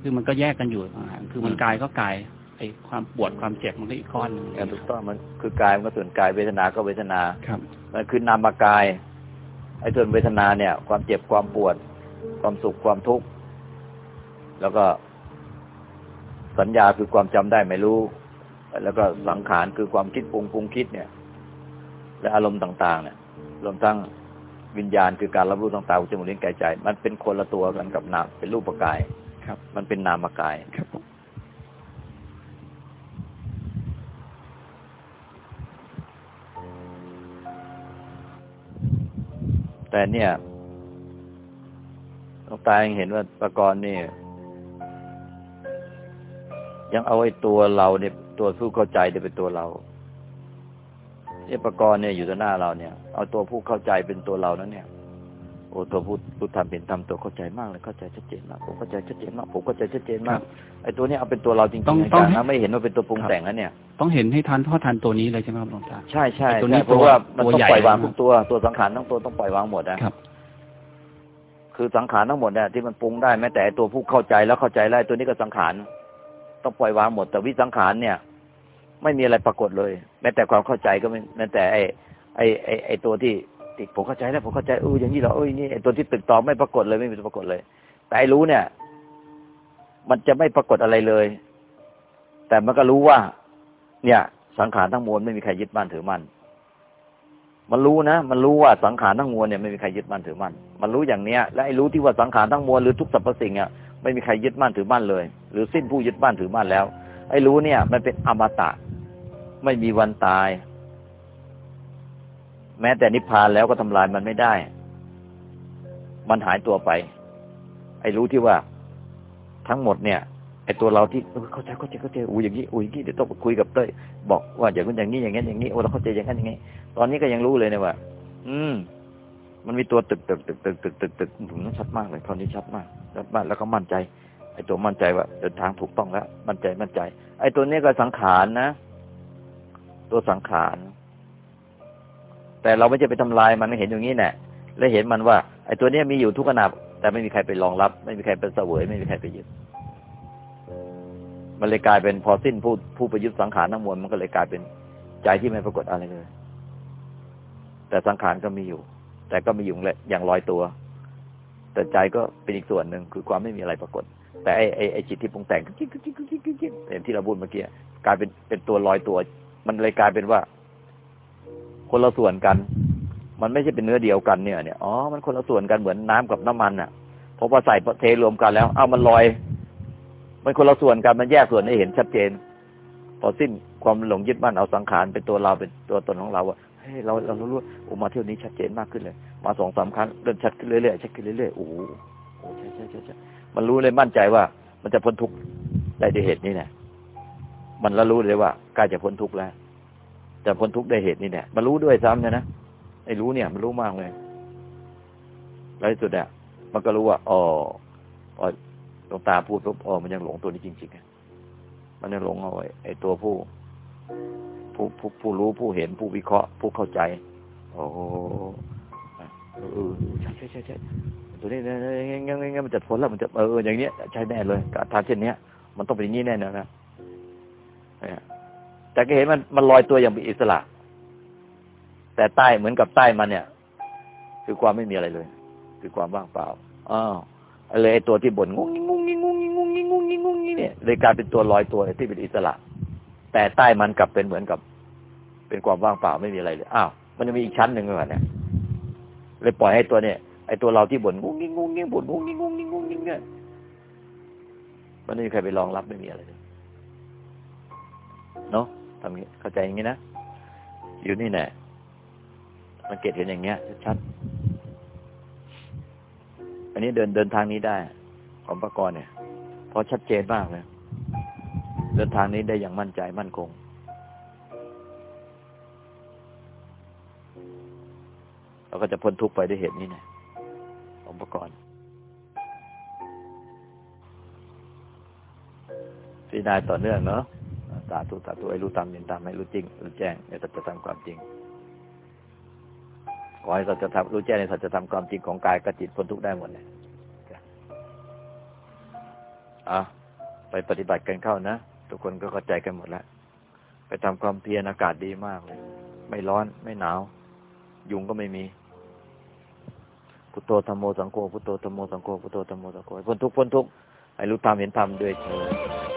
คือมันก็แยกกันอยู่ต่างหากคือมันกายก็กายไอ้ความปวดความเจ็บมันก็อีกก้อนหนึ่งการถูกต้องมันคือกายมันก็ส่วนกายเวทนาก็เวทนาครับมันคือนามกาย ไอ้ส่วนเวทนาเนี่ย ความเจ็บความปวด ความสุขความทุกข์แล้วก็ สัญญาคือความจำได้ไม่รู้ แล้วก็สังขารคือความคิดปรุงปรุงคิดเนี่ย และอารมณ์ต่างๆ เนี่ยรวมทั้งวิญญาณคือการรับรู้ต่างๆหูจมูกลิ้นกายใจ มันเป็นคนละตัวกันกับนามเป็นรูปกายครับ มันเป็นนามกายครับผมแต่เนี่ยหลวงตายังเห็นว่าประกรณ์นี่ ยังเอาไอ้ตัวเราเนี่ยตัวผู้เข้าใจเนี่ยเป็นตัวเราเนี่ยประกรณ์เนี่ยอยู่ต่อหน้าเราเนี่ย เอาตัวผู้เข้าใจเป็นตัวเรานั้นเนี่ย โออ้ตัวพูดพูดทำเป็นทำตัวเข้าใจมากเลยเข้าใจชัดเจนมากผมเข้าใจชัดเจนมากผมเข้าใจชัดเจนมากไอ้ตัวเนี้ยเอาเป็นตัวเราจริงๆต้องในต้องการให้นะไม่เห็นว่าเป็นตัวปรุงแต่งนะเนี่ย ต้องเห็นให้ทันเท่าทันตัวนี้เลยใช่ไหมครับหลวงตาใช่ใช่ไอ้ตัวนี้ใช่เพราะว่ามันตัวต้องใหญ่ปล่อยวางนะทุกตัวตัวสังขารทั้งตัวต้องปล่อยวางหมดนะครับคือสังขารทั้งหมดเนี่ยที่มันปรุงได้แม้แต่ไอ้ตัวผู้เข้าใจแล้วเข้าใจแล้วไอ้ตัวนี้ก็สังขาร ต้องปล่อยวางหมดแต่วิสังขารเนี่ย ไม่มีอะไรปรากฏเลย แม้แต่ความเข้าใจก็ไม่แม้แต่ไอ้ไอ้ไอ้ไอ้ตัวที่ติดผมเข้าใจแล้วผมเข้าใจเอออย่างนี้เหรอเออนี่ไอ้ตัวที่ตึกตอไม่ปรากฏเลยไม่มีปรากฏเลย แต่ไอ้รู้เนี่ย มันจะไม่ปรากฏอะไรเลย แต่มันก็รู้ว่า เนี่ย สังขารทั้งมวลไม่มีใครยึดมั่นถือมั่นมันรู้นะ มันรู้ว่าสังขารทั้งมวลเนี่ยไม่มีใครยึดมั่นถือมั่น มันรู้อย่างเนี้ย และไอ้รู้ที่ว่าสังขารทั้งมวลหรือทุกสรรพสิ่งอะ ไม่มีใครยึดมั่นถือมั่นเลย หรือสิ้นผู้ยึดมั่นถือมั่นแล้ว ไอ้รู้เนี่ย มันเป็นอมตะ ไม่มีวันตาย แม้แต่นิพพานแล้วก็ทำลายมันไม่ได้ มันหายตัวไป ไอ้รู้ที่ว่า ทั้งหมดเนี่ยไอ้ตัวเราที่เข้าใจเข้าใจเข้าใจอูอย่างนี้อูอย่างนี้เดี๋ยวต้องคุยกับเต้ยบอกว่าอย่างนู้นอย่างนี้อย่างนี้อย่างนี้โอ้เราเข้าใจอย่างนั้นอย่างนี้ ตอนนี้ก็ยังรู้เลยเนี่ยว่า อืม มันมีตัวตึกตึกตึกตึกตึกตึกตึกถึงนั้นชัดมากเลยคราวนี้ชัดมากชัดมากแล้วก็มั่นใจ ไอ้ตัวมั่นใจว่าเดินทางถูกต้องแล้ว มั่นใจมั่นใจ ไอ้ตัวนี้ก็สังขารนะ ตัวสังขาร แต่เราไม่จะไปทำลายมันไม่เห็นอย่างนี้แน่และเห็นมันว่า ไอ้ตัวนี้มีอยู่ทุกขณะแต่ไม่มีใครไปรองรับ ไม่มีใครไปเสวย ไม่มีใครไปยึดมันเลยกลายเป็นพอสิ้นผู้ผู้ประยุทธ์สังขารทั้งมวลมันก็เลยกลายเป็นใจที่ไม่ปรากฏอะไรเลย แต่สังขารก็มีอยู่ แต่ก็มีอยู่อย่างลอยตัว แต่ใจก็เป็นอีกส่วนหนึ่งคือความไม่มีอะไรปรากฏ แต่ไอ้ไอ้ไอ้จิตที่ปรุงแต่งกิ๊กกิ๊กกิ๊กกิ๊กกิ๊กอย่างที่เราพูดเมื่อกี้กลายเป็นเป็นตัวลอยตัว มันเลยกลายเป็นว่า คนละส่วนกัน มันไม่ใช่เป็นเนื้อเดียวกันเนี่ยเนี่ยอ๋อมันคนละส่วนกันเหมือนน้ำกับน้ำมันอะพอพอใส่เทรวมกันแล้วเอามันลอย มันคนละส่วนกันมันแยกส่วนให้เห็นชัดเจน พอสิ้นความหลงยึดมั่นเอาสังขารเป็นตัวเราเป็นตัวตนของเราว่า เฮ้เราเรารู้โอ้มาเที่ยวนี้ชัดเจนมากขึ้นเลย มาสองสามครั้งเริ่มชัดขึ้นเรื่อยๆชัดขึ้นเรื่อยๆโอ้โหใช่ใช่ใช่ใช่มันรู้เลยมั่นใจว่า มันจะพ้นทุกข์ได้ด้วยเหตุนี้เนี่ยมันละรู้เลยว่าใกล้จะพ้นทุกข์แล้วจะพ้นทุกข์ได้เหตุนี้เนี่ยมันรู้ด้วยซ้ำเนี่ยนะไอ้รู้เนี่ย มันรู้มากเลยแล้วที่สุดเนี่ยมันก็รู้ว่าอ๋ออ๋อหลวงตาพูดปุ๊บอ๋อมันยังหลงตัวนี้จริงๆมันยังหลงเอาไว้ไอ้ตัวผู้ ผู้ผู้ผู้รู้ผู้เห็นผู้วิเคราะห์ ผู้เข้าใจ โอ้เออใช่ใช่ใช่ใช่ตัวนี้เนี่ยงั้นงั้นมันจะพ้นแล้วมันจะเอออย่างเนี้ยใช่แน่เลยการทานเช่นเนี้ย มันต้องเป็นอย่างนี้แน่นอนนะแต่ก็เห็นมันมันลอยตัวอย่างเป็นอิสระ แต่ใต้เหมือนกับใต้มันเนี่ย คือความไม่มีอะไรเลย คือความว่างเปล่าอ้าวเลยไอตัวที่บ่นงุ้งงิ้งงุ้งงิ้งงุ้งงิ้งงุ้งงิ้งงุ้งงุ้งเนี่ยเลยกลายเป็นตัวลอยตัวที่เป็นอิสระ แต่ใต้มันกลับเป็นเหมือนกับ เป็นความว่างเปล่าไม่มีอะไรเลยอ้าวมันจะมีอีกชั้นหนึ่งเลยเนี่ยเลยปล่อยให้ตัวเนี่ยไอ้ตัวเราที่บ่นงุ้งงิ้งงุ้งงิ้งบ่นงุ้งงิ้งงุ้งงิ้งงุ้งงิ้งเนี่ยมันไม่มีใครไปรองรับไม่มีอะไรเลยเนาะทำงี้เข้าใจอย่างนี้นะอยู่นี่แน่มันเกตเห็นอย่างเงี้ย ชัดอันนี้เดินเดินทางนี้ได้ ของประกรณ์เนี่ยเพราะชัดเจนมากเลย เดินทางนี้ได้อย่างมั่นใจมั่นคง เราก็จะพ้นทุกข์ไปด้วยเหตุนี้นี่ยของประกรณ์พี่นาต่อเนื่องเนาะสาธุสาธุไอ้รู้ตามเห็นตามให้รู้จริง รู้แจ้งในสัจธรรมความจริง ขอให้สัจธรรมรู้แจ้งในสัจธรรมความจริงของกายกับจิตพ้นทุกข์ได้หมดเลยอะไปปฏิบัติกันเข้านะ ทุกคนก็เข้าใจกันหมดแล้ว ไปทำความเพียรอากาศดีมากเลย ไม่ร้อนไม่หนาว ยุงก็ไม่มี พุทโธธรรมโมสังโฆพุทโธธรรมโมสังโฆพุทโธธรรมโมสังโฆพ้นทุกพ้นทุกให้รู้ตามเห็นธรรมด้วยเถิด